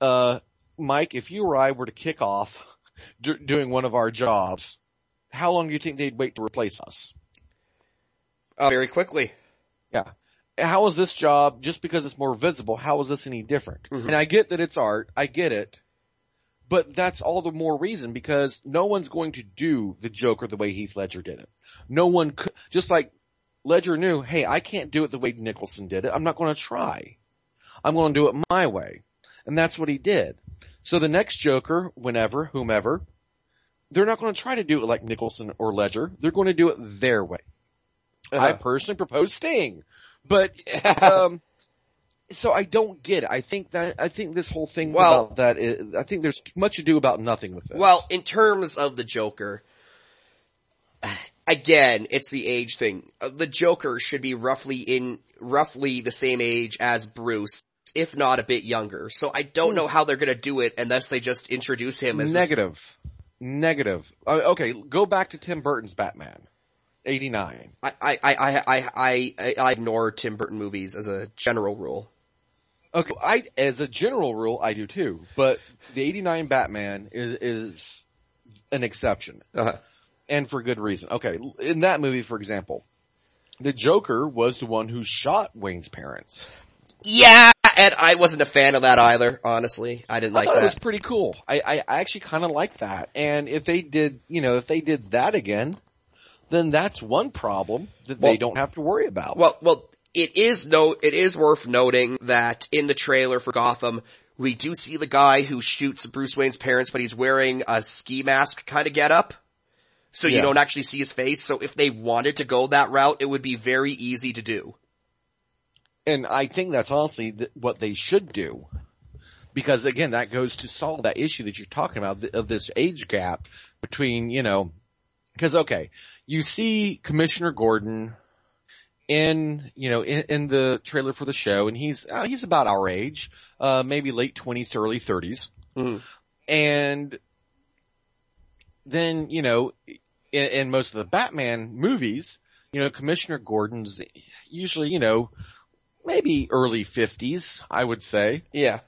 Uh, Mike, if you or I were to kick off d- doing one of our jobs, how long do you think they'd wait to replace us? Uh, very quickly. Yeah. How is this job, just because it's more visible, how is this any different? Mhm. And I get that it's art, I get it, but that's all the more reason because no one's going to do the Joker the way Heath Ledger did it. No one could, just like Ledger knew, hey, I can't do it the way Nicholson did it, I'm not going to try. I'm going to do it my way. And that's what he did. So the next Joker, whenever, whomever, they're not going to try to do it like Nicholson or Ledger. They're going to do it their way. I Uh-huh. personally propose Sting, but um, so I don't get it. I think that I think this whole thing Well- about that is, I think there's much ado about nothing with this. Well, in terms of the Joker, again, it's the age thing. Uh, The Joker should be roughly in, roughly the same age as Bruce, if not a bit younger. So I don't know how they're gonna do it unless they just introduce him as this- negative, negative. Uh, okay, go back to Tim Burton's Batman, eighty nine. I, I, I, I, I, I, ignore Tim Burton movies as a general rule. Okay, I as a general rule I do too, but the eighty nine Batman is is an exception. Uh-huh. and for good reason. Okay, in that movie, for example, the Joker was the one who shot Wayne's parents. Yeah, and I wasn't a fan of that either, honestly. I didn't I like thought it was pretty cool. I, I, I actually kind of like that. And if they did, you know, if they did that again, then that's one problem that Well- they don't have to worry about. Well, well, it is no, it is worth noting that in the trailer for Gotham, we do see the guy who shoots Bruce Wayne's parents, but he's wearing a ski mask kind of get up. So you don't actually see his face. So if they wanted to go that route, it would be very easy to do. and I think that's honestly th- what they should do. Because again, that goes to solve that issue that you're talking about th- of this age gap between, you know, cause okay, you see Commissioner Gordon in, you know, in, in the trailer for the show and he's, uh, he's about our age, uh, maybe late twenties to early thirties. Mhm. And then, you know, in, in most of the Batman movies, you know, Commissioner Gordon's usually, you know, maybe early fifties, I would say. Yeah.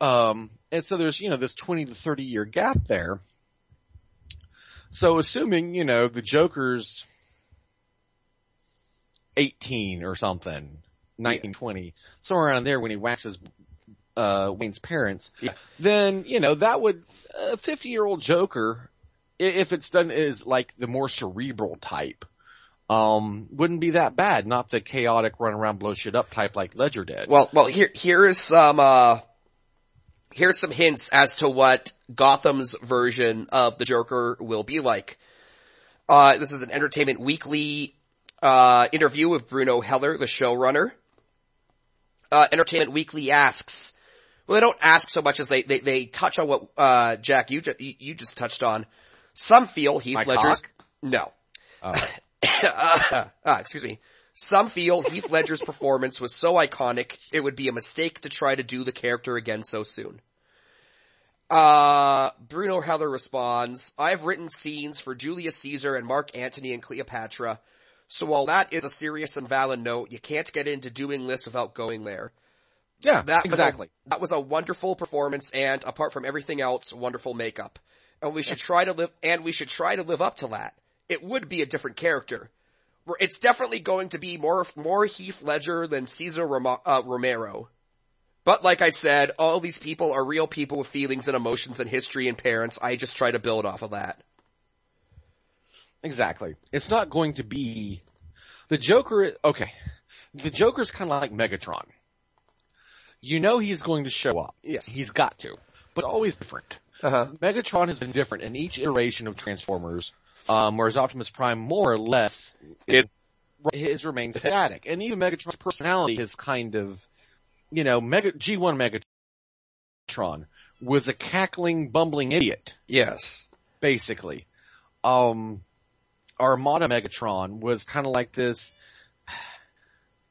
Um, and so there's, you know, this 20 to 30 year gap there. So assuming, you know, the Joker's 18 or something, 19, 20, somewhere around there when he waxes, uh, Wayne's parents, Yeah. then, you know, that would, a 50 year old Joker, if it's done as like the more cerebral type, um, wouldn't be that bad, not the chaotic run around blow shit up type like Ledger did. Well, well, here, here is some, uh, here's some hints as to what Gotham's version of the Joker will be like. Uh, this is an Entertainment Weekly, uh, interview with Bruno Heller, the showrunner. Uh, Entertainment Weekly asks, well, they don't ask so much as they, they, they touch on what, uh, Jack, you, ju- you, just touched on. Some feel Heath My Ledger's, cock? no. Oh. uh, uh, excuse me. Some feel Heath Ledger's performance was so iconic, it would be a mistake to try to do the character again so soon. Uh, Bruno Heller responds, I've written scenes for Julius Caesar and Mark Antony and Cleopatra, so while that is a serious and valid note, you can't get into doing this without going there. Yeah, That exactly. Was a, that was a wonderful performance and apart from everything else, wonderful makeup. And we should try to live, and we should try to live up to that. It would be a different character. It's definitely going to be more, more Heath Ledger than Cesar Roma, uh, Romero. But like I said, all these people are real people with feelings and emotions and history and parents. I just try to build off of that. Exactly. It's not going to be the Joker. Okay, the Joker's kind of like Megatron. You know he's going to show up. Yes. he's got to, but always different. Uh-huh. Megatron has been different in each iteration of Transformers, um, whereas Optimus Prime more or less It- has remained static, and even Megatron's personality is kind of, you know, Mega G1 Megatron was a cackling, bumbling idiot Yes. basically. Um, Armada Megatron was kind of like this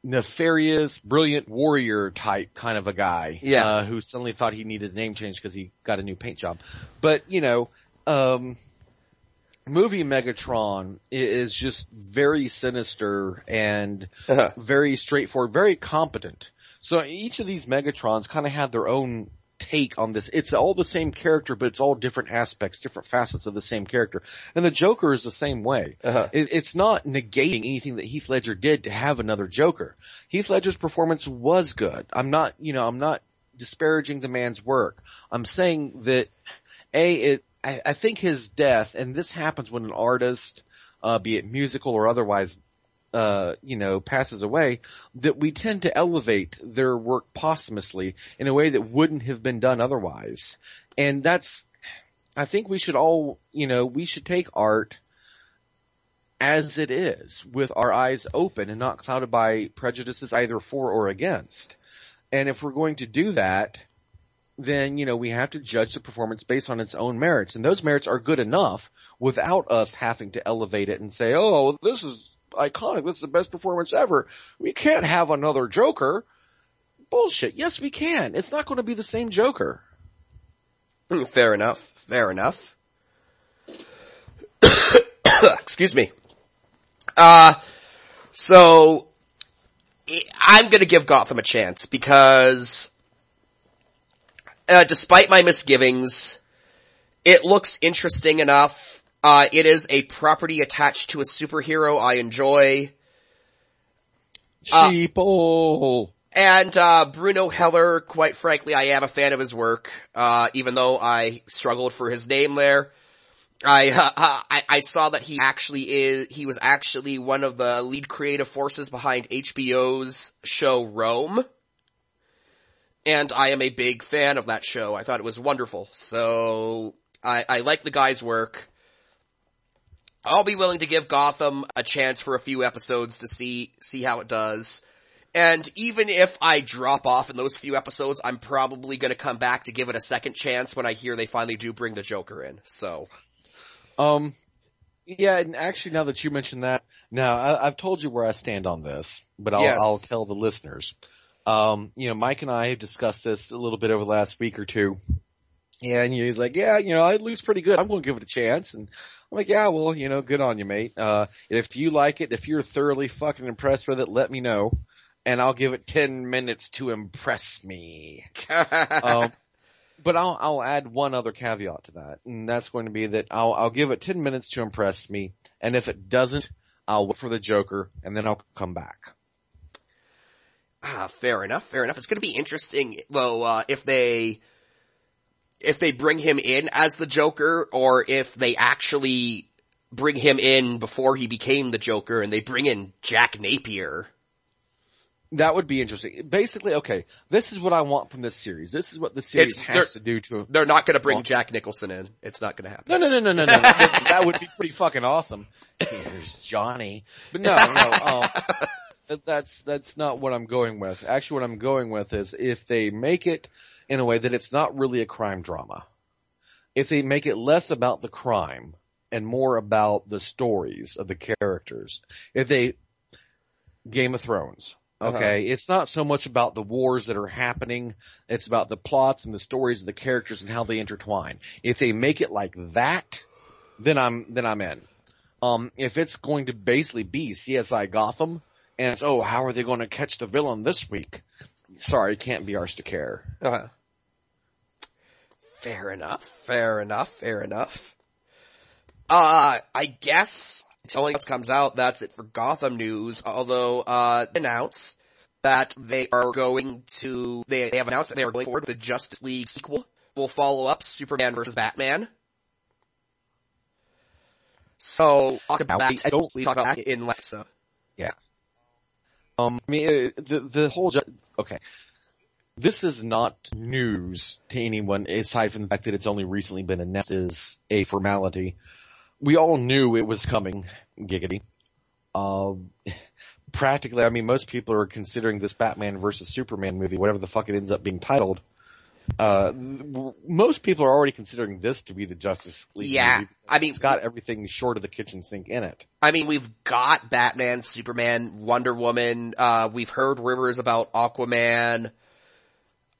nefarious, brilliant warrior type kind of a guy. Yeah. Uh, who suddenly thought he needed a name change because he got a new paint job. But, you know, um, movie Megatron is just very sinister and Uh-huh. very straightforward, very competent. So each of these Megatrons kind of had their own take on this. It's all the same character, but it's all different aspects, different facets of the same character. And the Joker is the same way. Uh-huh. It, it's not negating anything that Heath Ledger did to have another Joker. Heath Ledger's performance was good. I'm not, you know, I'm not disparaging the man's work. I'm saying that a it I, I think his death, and this happens when an artist, uh, be it musical or otherwise, uh, you know, passes away, that we tend to elevate their work posthumously in a way that wouldn't have been done otherwise. And that's, I think we should all, you know, we should take art as it is, with our eyes open and not clouded by prejudices either for or against. And if we're going to do that, then, you know, we have to judge the performance based on its own merits. And those merits are good enough without us having to elevate it and say, oh, this is iconic. This is the best performance ever. We can't have another Joker. Bullshit. Yes, we can. It's not going to be the same Joker. Hmm, Fair enough. Fair enough. Excuse me. Uh, so, I'm gonna give Gotham a chance because, uh, despite my misgivings, it looks interesting enough. Uh, it is a property attached to a superhero I enjoy. Uh, Sheeple. And, uh, Bruno Heller, quite frankly, I am a fan of his work, uh, even though I struggled for his name there. I, uh, I, I saw that he actually is, he was actually one of the lead creative forces behind HBO's show Rome. And I am a big fan of that show. I thought it was wonderful. So, I, I like the guy's work. I'll be willing to give Gotham a chance for a few episodes to see, see how it does. And even if I drop off in those few episodes, I'm probably gonna come back to give it a second chance when I hear they finally do bring the Joker in. So, Um, yeah, and actually now that you mentioned that, now I, I've told you where I stand on this, but I'll, Yes. I'll tell the listeners. Um, you know, Mike and I have discussed this a little bit over the last week or two. And he's like, yeah, you know, I lose pretty good. I'm going to give it a chance. And I'm like, yeah, well, you know, good on you, mate. Uh, if you like it, if you're thoroughly fucking impressed with it, let me know. And I'll give it 10 minutes to impress me. um, but I'll I'll add one other caveat to that, and that's going to be that I'll I'll give it ten minutes to impress me, and if it doesn't, I'll wait for the Joker, and then I'll come back. Ah, fair enough, fair enough. It's gonna be interesting, well, uh, if they, if they bring him in as the Joker, or if they actually bring him in before he became the Joker and they bring in Jack Napier. That would be interesting. Basically, okay, this is what I want from this series. This is what the series It's- has to do to. They're not going to bring Jack Nicholson in. It's not going to happen. No, no, no, no, no, no. that, would be pretty fucking awesome. Here's Johnny. But no, no. That- that's that's not what I'm going with. Actually, what I'm going with is if they make it in a way that it's not really a crime drama. If they make it less about the crime and more about the stories of the characters. If they Game of Thrones. Uh-huh. Okay, it's not so much about the wars that are happening, it's about the plots and the stories of the characters and how they intertwine. If they make it like that, then I'm then I'm in. Um, if it's going to basically be CSI Gotham, and it's oh, how are they going to catch the villain this week? Sorry, can't be ours to care. Uh-huh. Fair enough. Fair enough. Fair enough. Uh, I guess until anything else comes out, that's it for Gotham news. Although, uh, they announce that they are going to, they, they have announced that they are going forward with the Justice League sequel. Will follow up Superman versus Batman. So, talk about I that. don't- talk about that in Lexa. Um, I mean, uh, the the whole ju- okay. This is not news to anyone aside from the fact that it's only recently been announced as a formality. We all knew it was coming, giggity. Um, practically, I mean, most people are considering this Batman versus Superman movie, whatever the fuck it ends up being titled. Uh, most people are already considering this to be the Justice League Yeah, movie. I mean, It's got everything short of the kitchen sink in it. I mean, we've got Batman, Superman, Wonder Woman, uh, we've heard rumors about Aquaman,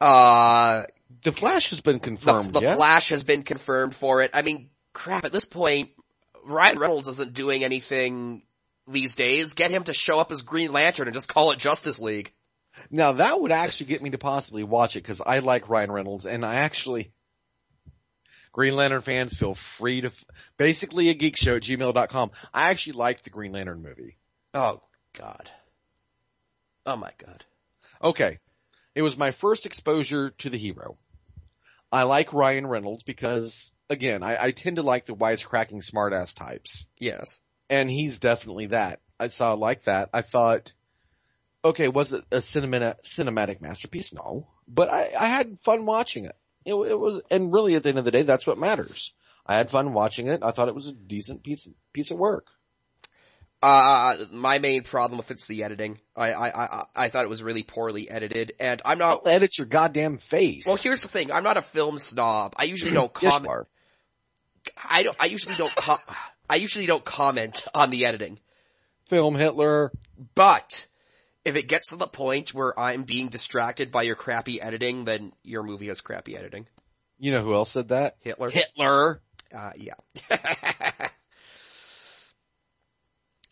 uh, The Flash has been the, confirmed, the yeah? Flash has been confirmed for it. I mean, crap, at this point, Ryan Reynolds isn't doing anything these days. Get him to show up as Green Lantern and just call it Justice League. Now that would actually get me to possibly watch it because I like Ryan Reynolds and I actually, Green Lantern fans feel free to, basically a geek show at gmail.com. I actually liked the Green Lantern movie. Oh, God. Oh my God. Okay. It was my first exposure to the hero. I like Ryan Reynolds because, again, I, I tend to like the wisecracking smartass types. Yes. And he's definitely that. I saw like that. I thought, okay, was it a cinematic, cinematic masterpiece? No. But I, I had fun watching it. it. It was, and really at the end of the day, that's what matters. I had fun watching it. I thought it was a decent piece, piece of work. Uh, my main problem with it's the editing. I, I, I, I thought it was really poorly edited and I'm not, Don't edit your goddamn face. well here's the thing, I'm not a film snob. I usually don't comment. I don't, I usually don't com- I usually don't comment on the editing. Film Hitler. But, if it gets to the point where I'm being distracted by your crappy editing, then your movie has crappy editing. You know who else said that? Hitler? Hitler. Uh, yeah.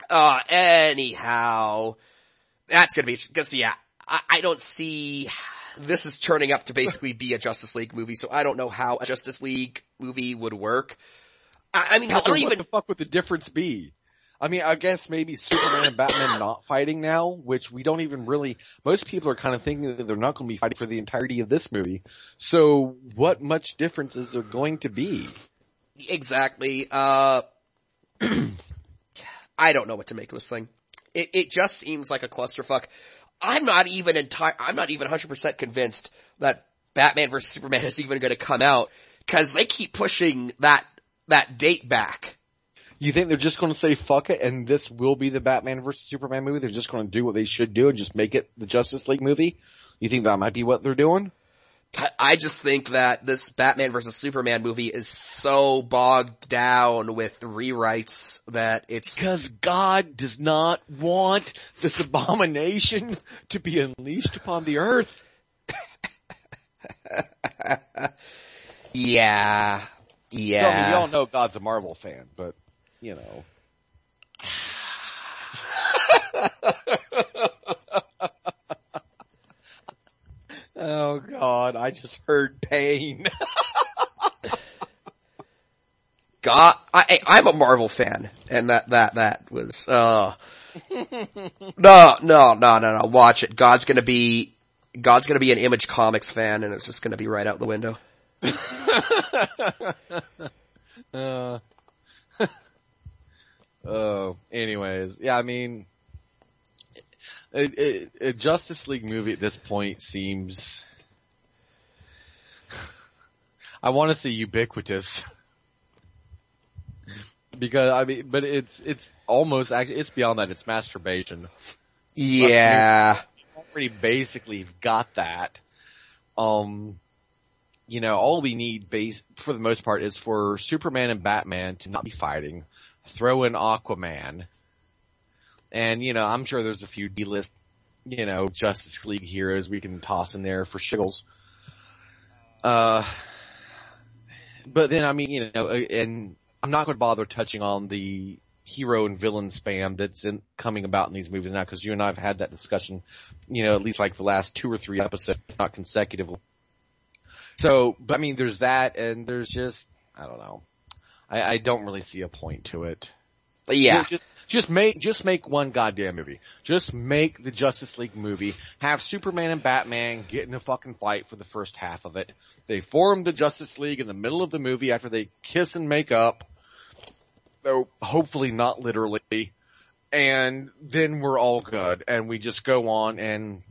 uh, anyhow, that's gonna be, cause yeah, I, I don't see, this is turning up to basically be a Justice League movie, so I don't know how a Justice League movie would work. I, I mean, I So don't what even, the fuck would the difference be? I mean, I guess maybe Superman and Batman not fighting now, which we don't even really, most people are kind of thinking that they're not going to be fighting for the entirety of this movie. So what much difference is there going to be? Exactly. Uh, I don't know what to make of this thing. It it just seems like a clusterfuck. I'm not even entire. I'm not even 100 percent convinced that Batman vs Superman is even going to come out because they keep pushing that that date back. You think they're just going to say fuck it and this will be the Batman versus Superman movie? They're just going to do what they should do and just make it the Justice League movie? You think that might be what they're doing? I- just think that this Batman vs Superman movie is so bogged down with rewrites that it's Because God does not want this abomination to be unleashed upon the earth. yeah, So, I mean, yeah. we all know God's a Marvel fan, but, you know. oh God, I just heard pain. God, I, I'm a Marvel fan, and that, that, that was, uh, no, no, no, no, no, watch it. God's gonna be, God's gonna be an Image Comics fan, and it's just gonna be right out the window. uh, oh, anyways, yeah, I mean, a, Justice League movie at this point seems. I want to say ubiquitous. Because I mean, but it's it's almost it's beyond that. It's masturbation. Yeah. Already basically got that. Um, you know, all we need base for the most part is for Superman and Batman to not be fighting. Throw in Aquaman. And, you know, I'm sure there's a few D-list, you know, Justice League heroes we can toss in there for shiggles. Uh, but then, I mean, you know, and I'm not going to bother touching on the hero and villain spam that's in, coming about in these movies now because you and I have had that discussion, you know, at least like the last two or three episodes, not consecutively. So, but I mean, there's that and there's just, I don't know. I, I don't really see a point to it. But Yeah. Just, just make, just make one goddamn movie. Just make the Justice League movie. Have Superman and Batman get in a fucking fight for the first half of it. They form the Justice League in the middle of the movie after they kiss and make up. Though hopefully not literally. And then we're all good and we just go on and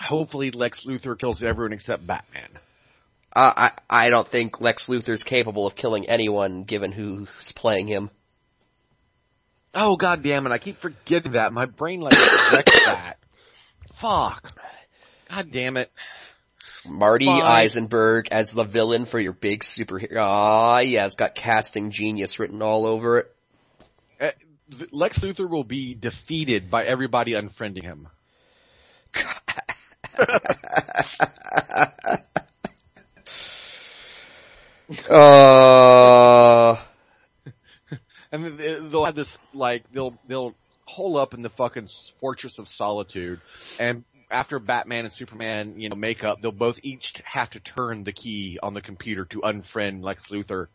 hopefully Lex Luthor kills everyone except Batman. Uh, I, I don't think Lex Luthor's capable of killing anyone given who's playing him. Oh god damn it, I keep forgetting that. My brain like rejects that. Fuck. God damn it. Marty Fine. Eisenberg as the villain for your big superhero. Ah, yeah, it's got casting genius written all over it. Uh, Lex Luthor will be defeated by everybody unfriending him. Uh, And they- they'll have this, like, they'll, they'll hole up in the fucking Fortress of Solitude, and after Batman and Superman, you know, make up, they'll both each have to turn the key on the computer to unfriend Lex Luthor.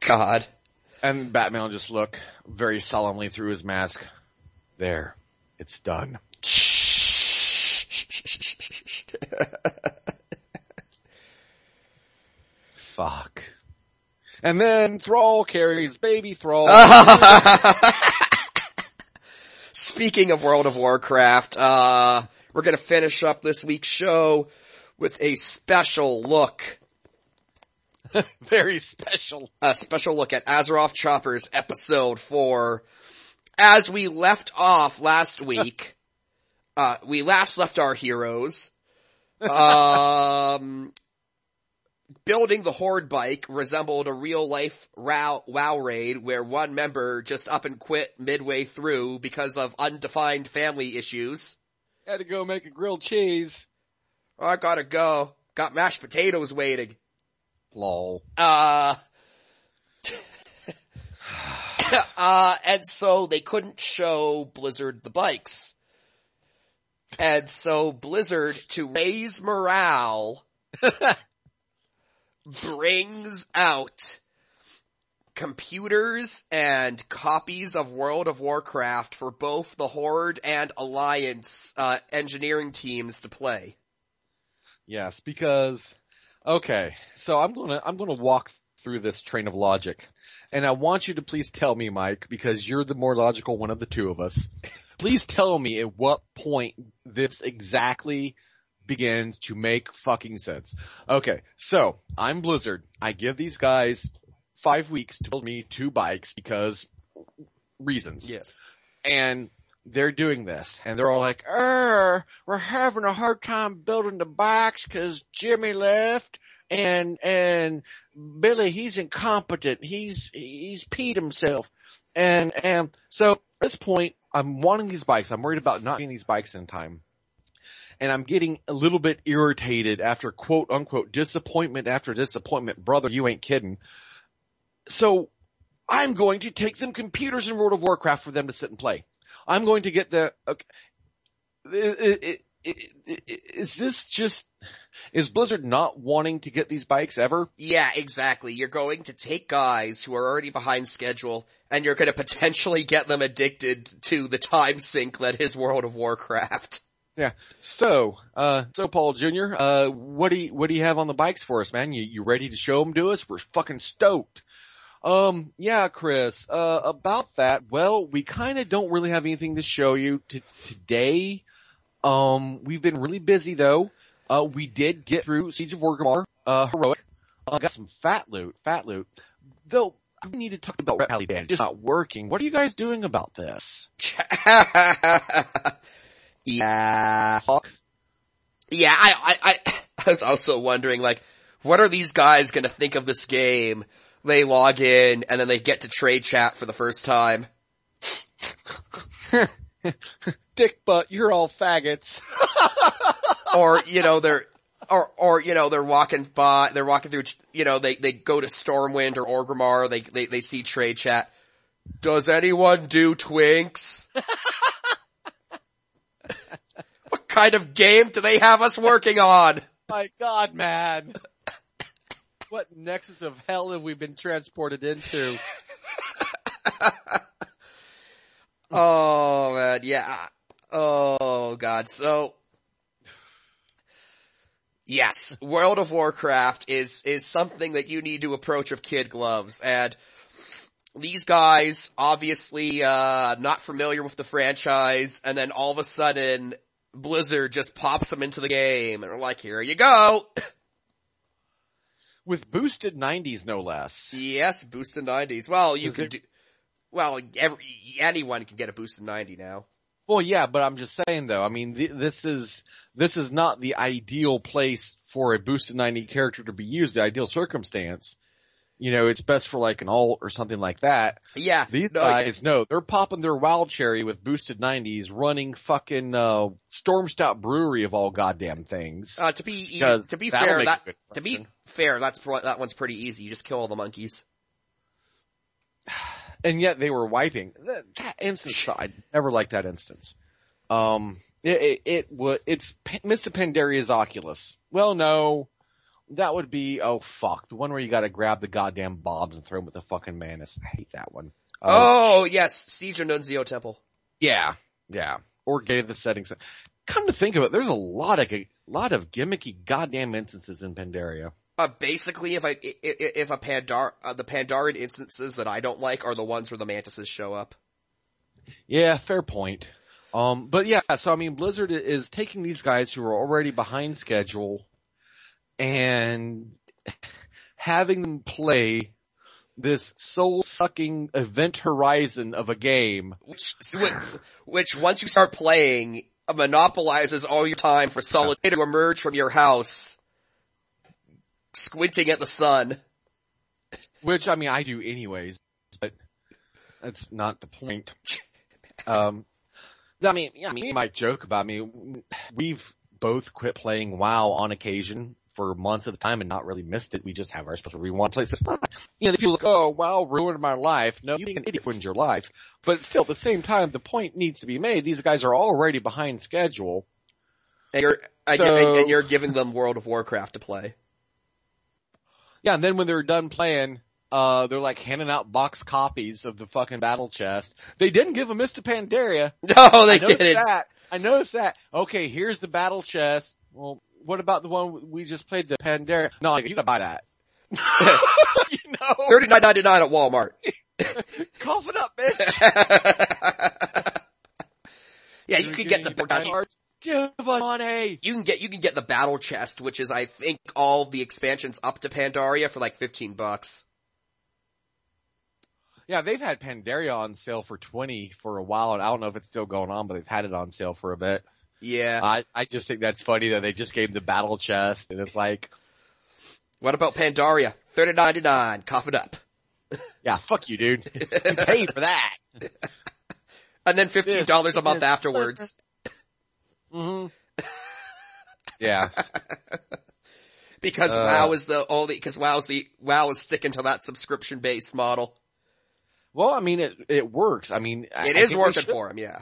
God. And Batman will just look very solemnly through his mask. There. It's done. Fuck. And then Thrall carries baby Thrall. Speaking of World of Warcraft, uh, we're gonna finish up this week's show with a special look, very special. a special look at Azeroth Choppers episode 4. As we left off last week, uh, we last left our heroes, um, building the Horde bike resembled a real life WoW, WoW raid where one member just up and quit midway through because of undefined family issues. Had to go make a grilled cheese. Oh, I gotta go. Got mashed potatoes waiting. Lol. Uh, uh, and so they couldn't show Blizzard the bikes. And so Blizzard, to raise morale, brings out computers and copies of World of Warcraft for both the Horde and Alliance, uh, engineering teams to play. Yes, because, okay, so I'm gonna, I'm gonna walk through this train of logic. And I want you to please tell me, Mike, because you're the more logical one of the two of us. Please tell me at what point this exactly begins to make fucking sense. Okay, so I'm Blizzard. I give these guys five weeks to build me two bikes because reasons. Yes. And they're doing this and they're all like, er, we're having a hard time building the bikes cause Jimmy left and, and Billy, he's incompetent. He's, he's peed himself. And, and so at this point, I'm wanting these bikes. I'm worried about not getting these bikes in time. And I'm getting a little bit irritated after quote unquote disappointment after disappointment. Brother, you ain't kidding. So I'm going to take them computers in World of Warcraft for them to sit and play. I'm going to get the, okay, is this just, is Blizzard not wanting to get these bikes ever? Yeah, exactly. You're going to take guys who are already behind schedule and you're going to potentially get them addicted to the time sink that is World of Warcraft. Yeah. So, uh, so Paul Jr., uh, what do you, what do you have on the bikes for us, man? You, you ready to show them to us? We're fucking stoked. Um, yeah, Chris, uh, about that, well, we kinda don't really have anything to show you t- today. Um, we've been really busy though. Uh, we did get through Siege of Orgrimmar, uh, heroic. Uh, got some fat loot, fat loot. Though, I need to talk about Rally Band. Just not working. What are you guys doing about this? yeah. Yeah, I, I, I, I was also wondering, like, what are these guys gonna think of this game? They log in, and then they get to trade chat for the first time. Dick butt, you're all faggots. or, you know, they're, or, or, you know, they're walking by, they're walking through, you know, they, they go to Stormwind or Orgrimmar, they, they, they see trade chat. Does anyone do twinks? what kind of game do they have us working on? My god, man. What nexus of hell have we been transported into? Oh man, yeah. Oh god, so. Yes, World of Warcraft is, is something that you need to approach with kid gloves and these guys obviously, uh, not familiar with the franchise and then all of a sudden Blizzard just pops them into the game and are like, here you go. With boosted 90s no less. yes, boosted 90s. Well, you Is there- do, well, every, anyone can get a boosted 90 now. Well, yeah, but I'm just saying though, I mean, th- this is, this is not the ideal place for a boosted 90 character to be used, the ideal circumstance. You know, it's best for like an alt or something like that. Yeah. These no, guys, no, they're popping their wild cherry with boosted 90s, running fucking, uh, Brewery of all goddamn things. Uh, to be e- Because to be fair, that to be fair, that's that one's pretty easy. You just kill all the monkeys. and yet they were wiping that, that instance. I never liked that instance. Um, it it, it was it's Mists of Pandaria's Oculus. Well, no, that would be oh fuck the one where you got to grab the goddamn bobs and throw them with the fucking manus. I hate that one. Uh, Oh yes, Siege of Niuzao Temple. yeah, yeah. Or get the settings. Come to think of it, there's a lot of g- lot of gimmicky goddamn instances in Pandaria. Uh, basically, if i- if a Pandar uh, the Pandaren instances that I don't like are the ones where the mantises show up. Yeah, fair point. Um, but yeah, so I mean, Blizzard is taking these guys who are already behind schedule and having them play this soul-sucking event horizon of a game. Which which, which once you start playing monopolizes all your time for solid to emerge from your house, squinting at the sun. Which, I mean, I do anyways, but that's not the point. Um, I mean, yeah, I mean, you might joke about me. We've both quit playing WoW on occasion for months at a time and not really missed it. We just have our special rewind plays. It's not, you know, the people like, oh, WoW ruined my life. No, you being an idiot ruined your life. But still, at the same time, the point needs to be made. These guys are already behind schedule. And you're and, So- you're, and you're giving them World of Warcraft to play. Yeah, and then when they're done playing, uh, they're like handing out box copies of the fucking battle chest. They didn't give them Mists of Pandaria. No, they I didn't. that. I noticed that. Okay, here's the battle chest. Well, what about the one we just played, the Pandaria? No, you gotta buy that. you know, Thirty nine ninety nine at Walmart. cough it up, bitch. yeah, you can get the cards. Give us money. you can get you can get the battle chest, which is I think all the expansions up to Pandaria for like fifteen bucks. Yeah, they've had Pandaria on sale for 20 for a while, and I don't know if it's still going on, but they've had it on sale for a bit. Yeah. I, I just think that's funny that they just gave the battle chest, and it's like, What about Pandaria? Thirty nine ninety nine. Cough it up. yeah, fuck you, dude. you paid for that. And then fifteen dollars a month afterwards. hmm Yeah. Because Uh. WoW is the only because WoW's the WoW is sticking to that subscription based model. Well, I mean, it it works. I mean, I- It I is they working for him, yeah.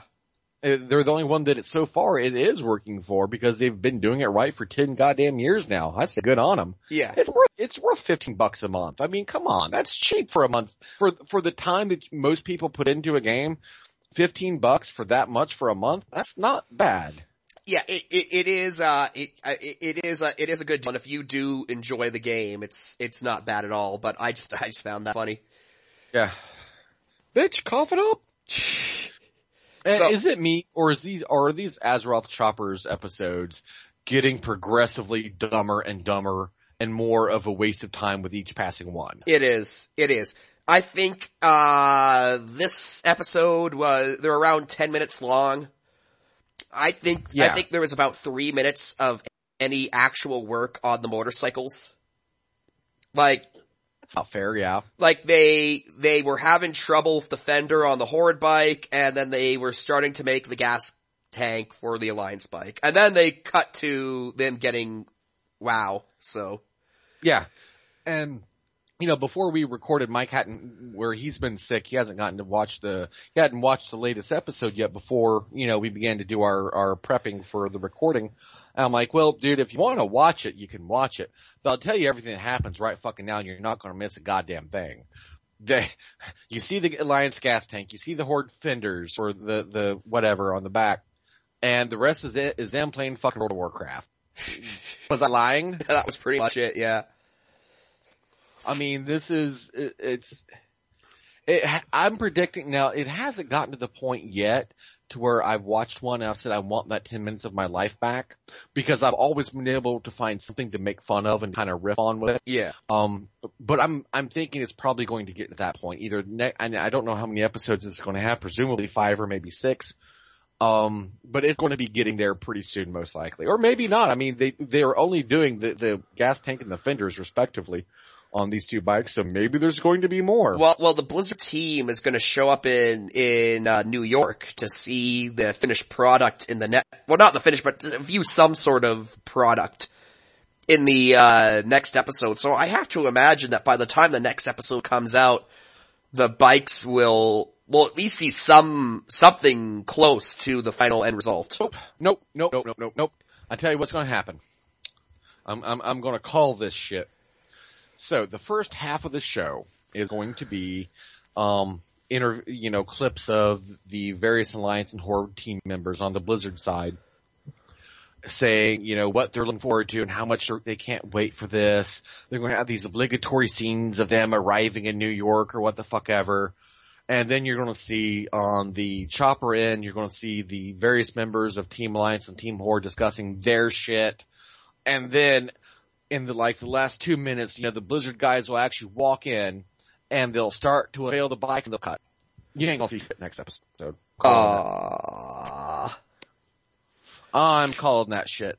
Uh, They're the only one that it so far it is working for because they've been doing it right for ten goddamn years now. I say good on them. Yeah. It's worth it's worth fifteen bucks a month. I mean, come on, that's cheap for a month for for the time that most people put into a game. Fifteen bucks for that much for a month? That's not bad. Yeah, it, it, it is, uh, it, uh, it, is, uh, it is a good deal. And if you do enjoy the game, it's, it's not bad at all, but I just, I just found that funny. Yeah. Bitch, cough it up. And So- is it me, or is these, are these Azeroth Choppers episodes getting progressively dumber and dumber and more of a waste of time with each passing one? It is. It is. I think, uh, this episode was, they're around 10 minutes long. I think, yeah. I think there was about three minutes of any actual work on the motorcycles. Like, Not fair, yeah. like they, they were having trouble with the fender on the Horde bike and then they were starting to make the gas tank for the Alliance bike. And then they cut to them getting wow. So, Yeah. And, you know, before we recorded Mike hadn't, where he's been sick, he hasn't gotten to watch the, he hadn't watched the latest episode yet before, you know, we began to do our, our prepping for the recording. And I'm like, well, dude, if you want to watch it, you can watch it. But I'll tell you everything that happens right fucking now and you're not going to miss a goddamn thing. They, you see the Alliance gas tank, you see the Horde fenders or the, the whatever on the back, and the rest is it, is them playing fucking World of Warcraft. Was I lying? that was pretty much it, yeah. I mean, this is, it, it's, it, I'm predicting now, it hasn't gotten to the point yet to where I've watched one and I've said I want that 10 minutes of my life back because I've always been able to find something to make fun of and kind of riff on with it. Yeah. Um, but I'm, I'm thinking it's probably going to get to that point. Either ne- and I don't know how many episodes it's going to have, presumably five or maybe six. Um, but it's going to be getting there pretty soon, most likely, or maybe not. I mean, they they are only doing the the gas tank and the fenders respectively on these two bikes, so maybe there's going to be more. Well, well, the Blizzard team is going to show up in in uh, New York to see the finished product in the net. Well, not the finished, but to view some sort of product in the uh, next episode. So I have to imagine that by the time the next episode comes out, the bikes will will at least see some something close to the final end result. Nope, nope, nope, nope, nope, nope, nope. I tell you what's going to happen. I'm I'm I'm going to call this shit. So the first half of the show is going to be, um, inter you know clips of the various alliance and horde team members on the Blizzard side saying you know what they're looking forward to and how much they can't wait for this. They're going to have these obligatory scenes of them arriving in New York or what the fuck ever. And then you're going to see on the chopper end, you're going to see the various members of Team Alliance and Team Horde discussing their shit. And then in the like the last two minutes, you know, the Blizzard guys will actually walk in and they'll start to unveil the bike and they'll cut. You ain't gonna see shit next episode. Uh, I'm calling that shit.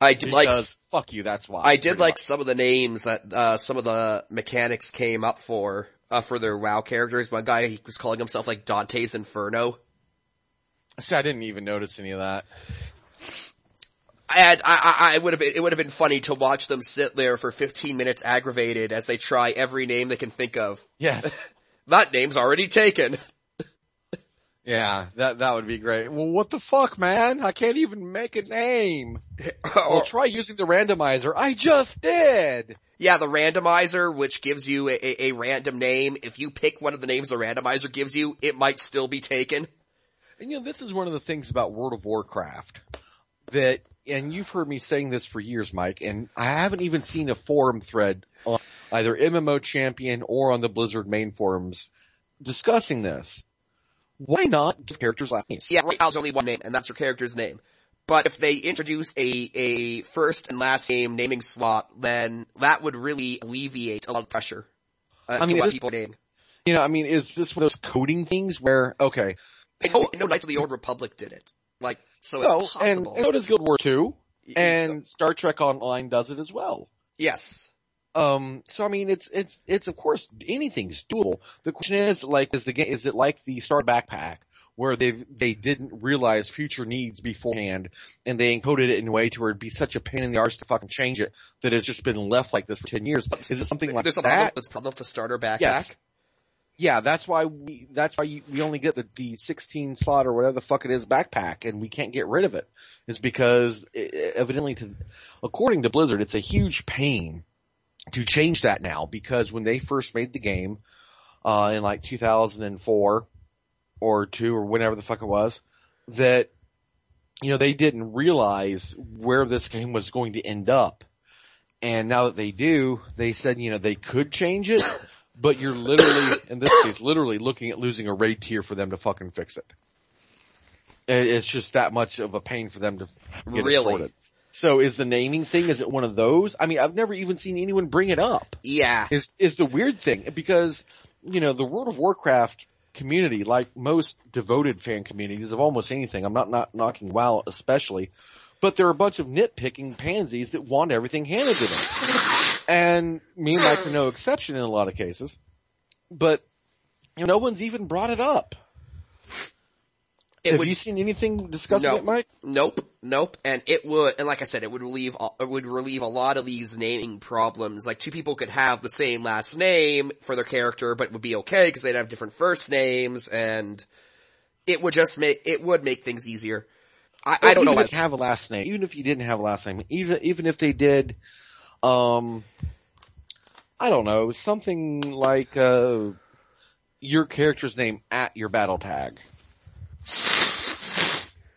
I did like fuck you, that's why. I did like much. some of the names that uh some of the mechanics came up for uh for their WoW characters. One guy he was calling himself like Dante's Inferno. See, I didn't even notice any of that. And I, I, I would have been, it would have been funny to watch them sit there for 15 minutes aggravated as they try every name they can think of. Yeah. That name's already taken. Yeah, that that would be great. Well, what the fuck, man? I can't even make a name. Well, Or- try using the randomizer. I just did. yeah, the randomizer, which gives you a, a, a random name. If you pick one of the names the randomizer gives you, it might still be taken. And you know, this is one of the things about World of Warcraft that, and you've heard me saying this for years, Mike, and I haven't even seen a forum thread on either MMO Champion or on the Blizzard main forums discussing this. Why not give characters last names? Yeah, right now there's only one name, and that's her character's name. But if they introduce a, a first and last name naming slot, then that would really alleviate a lot of pressure. As I mean, what people name. You know, I mean, is this one of those coding things where, okay, I know, I know Knights of the Old Republic did it. Like, so it's and, possible. and so does Guild War 2, and Star Trek Online does it as well. yes. Um, so I mean, it's, it's, it's of course anything's doable. The question is like, is the game, is it like the Star Backpack where they they didn't realize future needs beforehand and they encoded it in a way to where it'd be such a pain in the arse to fucking change it that it's just been left like this for 10 years. Is it something like There's problem, that? problem with the starter backpack. Yes. Yeah, that's why we, that's why you, we only get the, the 16 slot or whatever the fuck it is backpack and we can't get rid of it. Is because eh, evidently to, according to Blizzard, it's a huge pain to change that now because when they first made the game, uh, in like 2004 or two or whenever the fuck it was, that, you know, they didn't realize where this game was going to end up. And now that they do, they said, you know, they could change it, but you're literally, in this case, literally looking at losing a raid tier for them to fucking fix it. It- It's just that much of a pain for them to get it Really? sorted. So is the naming thing, is it one of those? I mean, I've never even seen anyone bring it up. Yeah. Is, is the weird thing, because, you know, the World of Warcraft community, like most devoted fan communities of almost anything, I'm not, not knocking WoW especially, but there are a bunch of nitpicking pansies that want everything handed to them. And me and Mike are no exception in a lot of cases. But, you know, no one's even brought it up. It Have would, you seen anything discussing No. it, Mike? nope, nope. And it would, and like I said, it would relieve, a- it would relieve a lot of these naming problems. Like two people could have the same last name for their character, but it would be okay because they'd have different first names and it would just make, it would make things easier. I, I don't know even why. if you have a last name, even if you didn't have a last name, even even if they did, um, I don't know, something like uh, your character's name at your battle tag.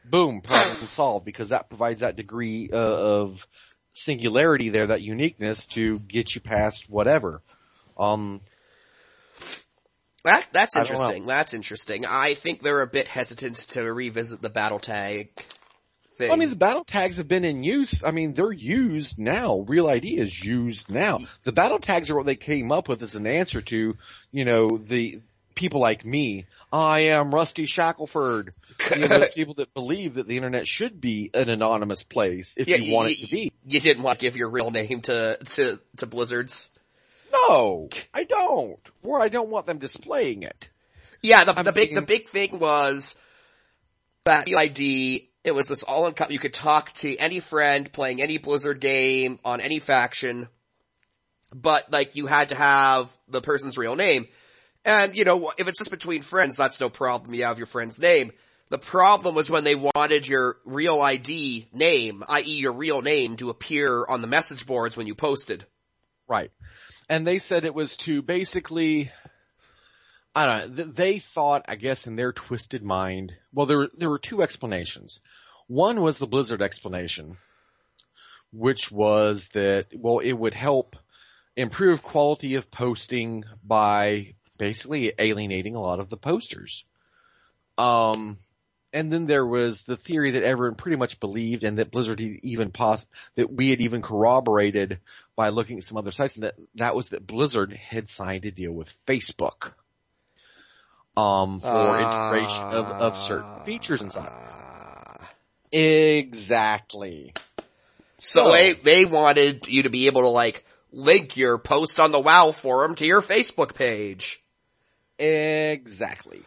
Boom, problem solved because that provides that degree uh, of singularity there, that uniqueness to get you past whatever. Um, That, that's I don't know. interesting. That's interesting. I think they're a bit hesitant to revisit the battle tag thing. I mean, the battle tags have been in use. I mean, they're used now. Real ID is used now. The battle tags are what they came up with as an answer to, you know, the people like me. I am Rusty Shackelford. You know, those people that believe that the internet should be an anonymous place if Yeah, you want it to be. you didn't want to give your real name to, to, to Blizzards. No, I don't. Or I don't want them displaying it. Yeah, the, the big, the big thing was that ID, it was this all in, you could talk to any friend playing any Blizzard game on any faction, but like you had to have the person's real name. And you know, if it's just between friends, that's no problem. You have your friend's name. The problem was when they wanted your real ID name, i.e. your real name, to appear on the message boards when you posted. Right. And they said it was to basically, I don't know, they thought, I guess in their twisted mind, well there, were- there were two explanations. One was the Blizzard explanation, which was that, well it would help improve quality of posting by basically alienating a lot of the posters. Um, and then there was the theory that everyone pretty much believed and that Blizzard even pos- that we had even corroborated by looking at some other sites and that, that was that Blizzard had signed a deal with Facebook. Um, for integration of, of certain features and such. Ah. Exactly. So So- they, they wanted you to be able to like link your post on the WoW forum to your Facebook page. Exactly.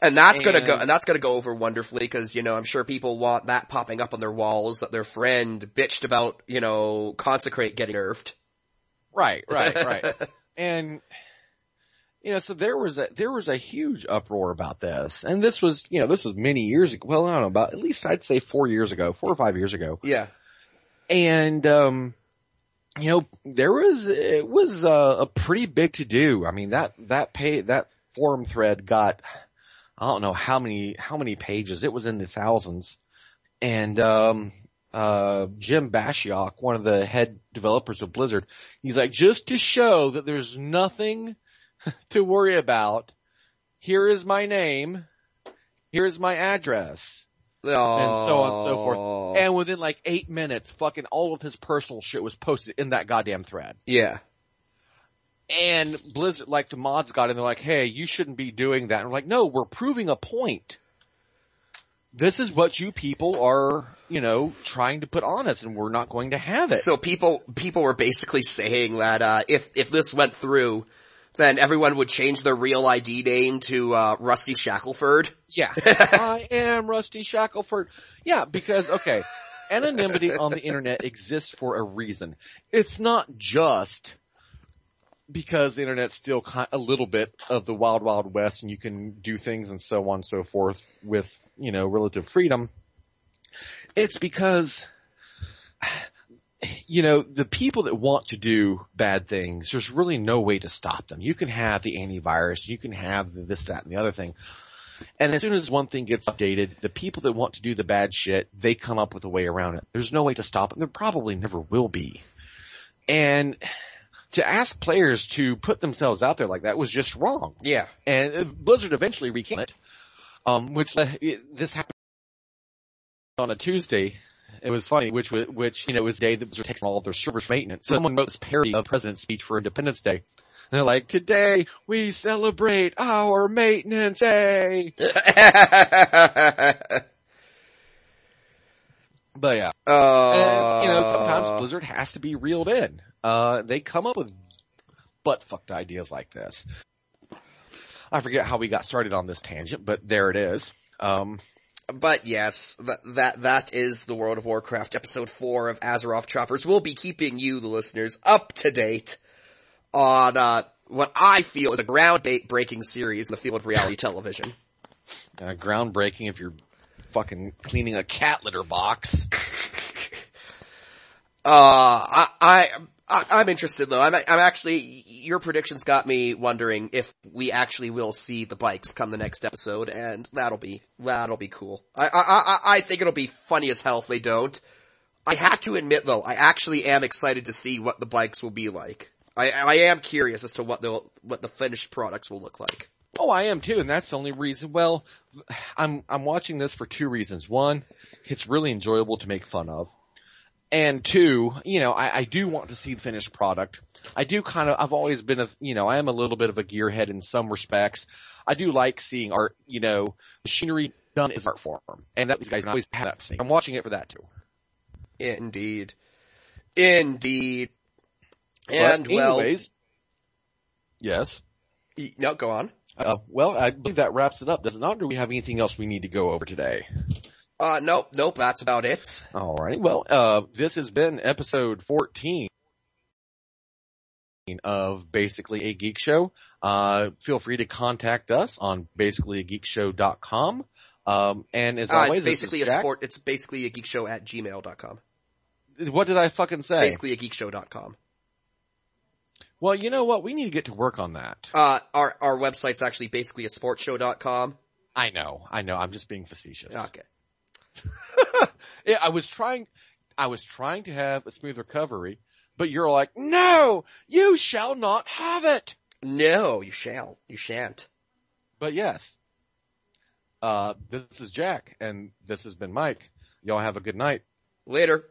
And that's gonna go, And- and that's gonna go over wonderfully because, you know, I'm sure people want that popping up on their walls that their friend bitched about, you know, consecrate getting nerfed. Right, right, right. and you know, so there was a there was a huge uproar about this, and this was you know this was many years ago. Well, I don't know about at least I'd say four years ago, four or five years ago, Yeah. and um, you know there was it was a, a pretty big to do. I mean that that pay that forum thread got I don't know how many how many pages. It was in the thousands, and um, uh, Jim Bashiok, one of the head developers of Blizzard, he's like, just to show that there's nothing to worry about. Here is my name. Here is my address. And so on and so forth. And within like eight minutes, fucking all of his personal shit was posted in that goddamn thread. yeah. And Blizzard, like the mods got in, they're like, hey, you shouldn't be doing that. And we're like, no, we're proving a point. This is what you people are, you know, trying to put on us and we're not going to have it. So people, people were basically saying that, uh, if, if this went through, then everyone would change their real ID name to, uh, Rusty Shackelford. Yeah. I am Rusty Shackelford. Yeah, because, okay, anonymity on the internet exists for a reason. It's not just because the internet's still a little bit of the wild, wild west and you can do things and so on and so forth with, you know, relative freedom. It's because, you know, the people that want to do bad things, there's really no way to stop them. You can have the antivirus, you can have the this, that, and the other thing. And as soon as one thing gets updated, the people that want to do the bad shit, they come up with a way around it. There's no way to stop it. There probably never will be. And to ask players to put themselves out there like that was just wrong. Yeah. And uh, Blizzard eventually recanted it, um, which uh, this happened on a Tuesday. It was funny, which was, which, you know, was the day that was taking all of their servers maintenance. Someone wrote this parody of President's speech for Independence Day. And they're like, today we celebrate our maintenance day. But yeah. uh, And, you know, sometimes Blizzard has to be reeled in. Uh, they come up with butt fucked ideas like this. I forget how we got started on this tangent, but there it is. Um, But yes, that, that, that is the World of Warcraft episode 4 of Azeroth Choppers. We'll be keeping you, the listeners, up to date on, uh, what I feel is a groundbreaking series in the field of reality television. uh, groundbreaking if you're fucking cleaning a cat litter box. Uh, I, I, I, I'm interested though. I'm, I'm actually, your predictions got me wondering if we actually will see the bikes come the next episode, and that'll be, that'll be cool. I, I, I, I think it'll be funny as hell if they don't. I have to admit though, I actually am excited to see what the bikes will be like. I, I am curious as to what the, what the finished products will look like. Oh, I am too, and that's the only reason. Well, I'm I'm watching this for two reasons. One, it's really enjoyable to make fun of, and two, you know, I, I do want to see the finished product. I do kind of. I've always been a, you know, I am a little bit of a gearhead in some respects. I do like seeing art, you know, machinery done is art form, and that these guys always have that. I'm watching it for that too. Indeed. Indeed. But And well, yes. no, go on. Uh, well, I believe that wraps it up, does it not? Or do we have anything else we need to go over today? Uh, nope, nope, that's about it. Alrighty. Well, uh, this has been episode 14 of Basically a Geek Show. Uh, feel free to contact us on basicallyageekshow.com. Um, and as Uh, always, it's basically a Jack. sport, it's basically a geek show at gmail.com. What did I fucking say? Basically a geek show.com. Well, you know what? We need to get to work on that. Uh, our, our website's actually basically a sportshow.com. I know, I know. I'm just being facetious. Okay. yeah, I was trying, I was trying to have a smooth recovery, but you're like, no, you shall not have it. No, you shall. You shan't. But yes, uh, this is Jack, and this has been Mike. Y'all have a good night. Later.